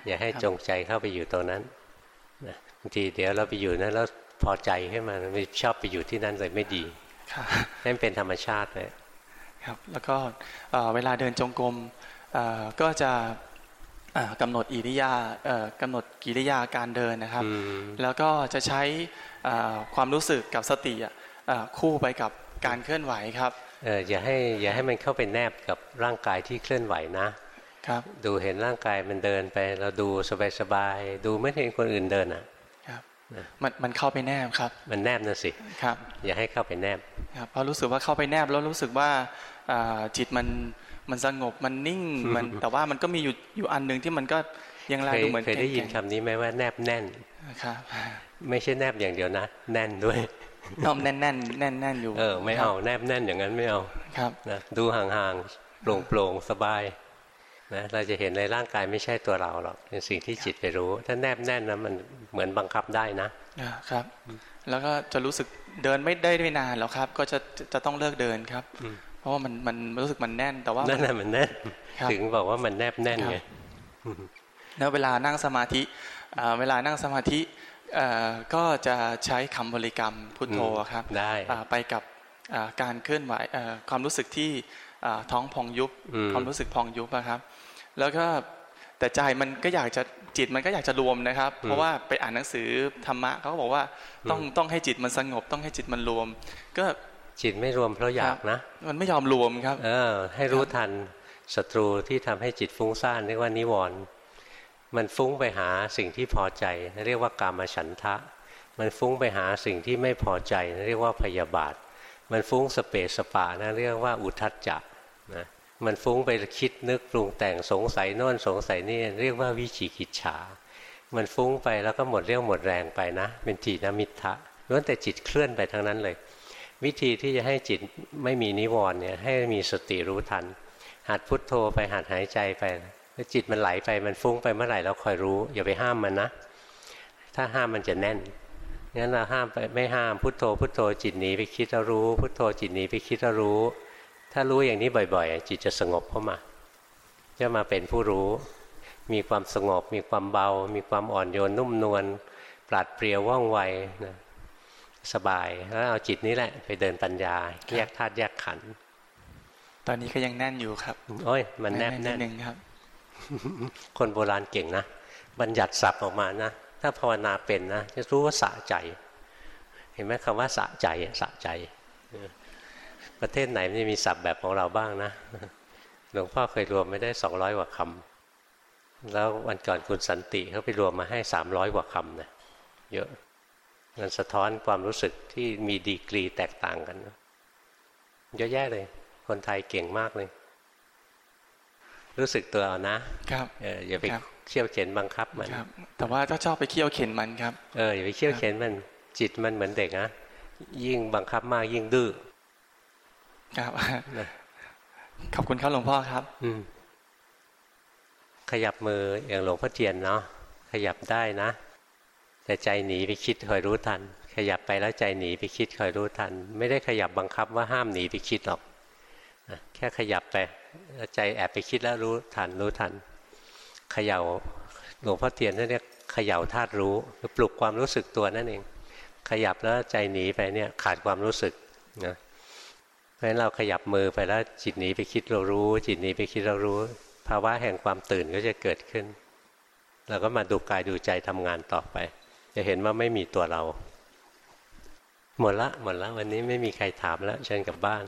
S1: อย่าให้จงใจเข้าไปอยู่ตรงนั้นบางทีเดี๋ยวเราไปอยู่นั้นแล้วพอใจขึ้นมาไม่ชอบไปอยู่ที่นั่นเลยไม่ดีนั่นเป็นธรรมชาติเลย
S14: ครับแล้วก็เวลาเดินจงกรมก็จะกำหนดอิริยากำหนดกิริยาการเดินนะครับ แล้วก็จะใช้ความรู้สึกกับสติคู่ไปกับการเคลื่อนไหวครับ
S1: เอออย่าให้อย่าให้มันเข้าไปแนบกับร่างกายที่เคลื่อนไหวนะ
S14: ครับ
S1: ดูเห็นร่างกายมันเดินไปเราดูสบายๆดูไม่เห็นคนอื่นเดินอะ
S14: ครับ มันมันเข้าไปแนบครับ
S1: มันแนบนะสิ
S14: ครับ
S1: อย่าให้เข้าไปแนบ
S14: ครับเพราะรู้สึกว่าเข้าไปแนบแล้วรู้สึกว่าจิตมันมันสงบมันนิ่งมันแต่ว่ามันก็มีอยู่อยู่อันหนึ่งที่มันก็ยังแรงดูเหมือน
S1: เคยได้ยินคำนี้ไหมว่าแนบแน่น
S14: ครับ
S1: ไม่ใช่แนบอย่างเดียวนะ แน่นด้วย
S14: น้อมแน่นแน่นแน่นแน่นอยู่
S1: เออไม่เอาแนบแน่นอย่างนั้นไม่เอา
S14: ครับ
S1: นะดูห่างๆโปร่งโปร่งสบาย นะเราจะเห็นในร่างกายไม่ใช่ตัวเราหรอกเป็นสิ่งที่จิตไปรู้ ถ้าแนบแน่นนะมันเหมือนบังคับได้นะ
S14: ครับ แล้วก็จะรู้สึกเดินไม่ได้ไม่นานแล้วครับ ก็จะจะต้องเลิกเดินครับเพราะว่ามันมันรู้สึกมันแน่นแต่ว่า
S1: นั่นแหละมันแน่นถึงบอกว่ามันแนบแน่นไง
S14: แล้วเวลานั่งสมาธิเวลานั่งสมาธิก็จะใช้คำบริกรรมพุทโธครับ
S1: ได้
S14: ไปกับการเคลื่อนไหวความรู้สึกที่ท้องพองยุบความรู้สึกพองยุบนะครับ แล้วก็แต่ใจมันก็อยากจะจิตมันก็อยากจะรวมนะครับ เพราะว่าไปอ่านหนังสือธรรมะเขาก็บอกว่าต้องต้องให้จิตมันสงบ ต้องให้จิตมันรวม ก็
S1: จิตไม่รวมเพราะอยากนะ
S14: มันไม่ยอมรวมครับ
S1: เออ ให้รู้ทันศัตรูที่ทำให้จิตฟุ้งซ่านเรียกว่านิวรณ์มันฟุ้งไปหาสิ่งที่พอใจ เรียกว่ากามฉันทะ มันฟุ้งไปหาสิ่งที่ไม่พอใจ เรียกว่าพยาบาท มันฟุ้งสเปสปะนะเรียกว่าอุทัจจะนะ มันฟุ้งไปคิดนึกปรุงแต่งสงสัยโน่นสงสัยนี่เรียกว่าวิจิกิจฉา มันฟุ้งไปแล้วก็หมดเรี่ยวหมดแรงไปนะ เป็นจีนมิทะล้วนแต่จิตเคลื่อนไปทั้งนั้นเลย วิธีที่จะให้จิตไม่มีนิวรณ์เนี่ยให้มีสติรู้ทัน หัดพุทโธไปหัดหายใจไปแล้วจิตมันไหลไปมันฟุ้งไปเมื่อไหร่เราคอยรู้ อย่าไปห้ามมันนะ ถ้าห้ามมันจะแน่นงั้นเราห้ามไปไม่ห้ามพุทโธพุทโธจิตหนีไปคิดแล้วรู้ พุทโธจิตหนีไปคิดแล้วรู้ ถ้ารู้อย่างนี้บ่อยๆ จิตจะสงบเข้ามา จะมาเป็นผู้รู้ มีความสงบ มีความเบา มีความอ่อนโยนนุ่มนวลปราดเปรียวว่องไวนะสบายแล้วเอาจิตนี้แหละ ไปเดินปัญญา แยกธาตุแยกขันธ์
S14: ตอนนี้ก็ยังแน่นอยู่ครับ
S1: โอ้ยมันแนบแน่นครับ คนโบราณเก่งนะบัญญัติศัพท์ออกมานะถ้าภาวนาเป็นนะจะรู้ว่าสะใจ เห็นไหมคำว่าสะใจสะใจ ประเทศไหนมันจะมีศัพท์แบบของเราบ้างนะ หลวงพ่อเคยรวมไม่ได้สองร้อยกว่าคำ แล้ววันก่อนคุณสันติเขาไปรวมมาให้สามร้อยกว่าคำนะเยอะมันสะท้อนความรู้สึกที่มีดีกรีแตกต่างกันเยอะแยะเลย คนไทยเก่งมากเลย รู้สึกตัวเอานะ ครับเอออย่าไปเขี่ยวเข็นบังคับมัน
S14: แต่ว่าถ้าชอบไปเขี่ยวเข็นมันครับ
S1: เอออย่าไปเขี่ยวเข็นมันจิตมันเหมือนเด็กนะยิ่งบังคับมากยิ่งดื้อ
S14: ครับขอบคุณครับหลวงพ่อครับ
S1: อืมขยับมืออย่างหลวงพ่อเทียนเนาะขยับได้นะ แต่ใจหนีไปคิดคอยรู้ทัน ขยับไปแล้วใจหนีไปคิดคอยรู้ทัน ไม่ได้ขยับบังคับว่าห้ามหนีไปคิดหรอกแค่ขยับไปใจแอบไปคิดแล้วรู้ทันรู้ทันเขย่าหลวงพ่อเทียนนั่นเรียกเขย่าธาตุรู้ปลุกความรู้สึกตัวนั่นเอง ขยับแล้วใจหนีไปเนี่ยขาดความรู้สึกนะ เพราะฉะนั้นเราขยับมือไปแล้วจิตหนีไปคิดเรารู้ จิตหนีไปคิดเรารู้ ภาวะแห่งความตื่นก็จะเกิดขึ้นเราก็มาดูกายดูใจทำงานต่อไป จะเห็นว่าไม่มีตัวเรา หมดละหมดละวันนี้ไม่มีใครถามแล้วเชิญกลับบ้าน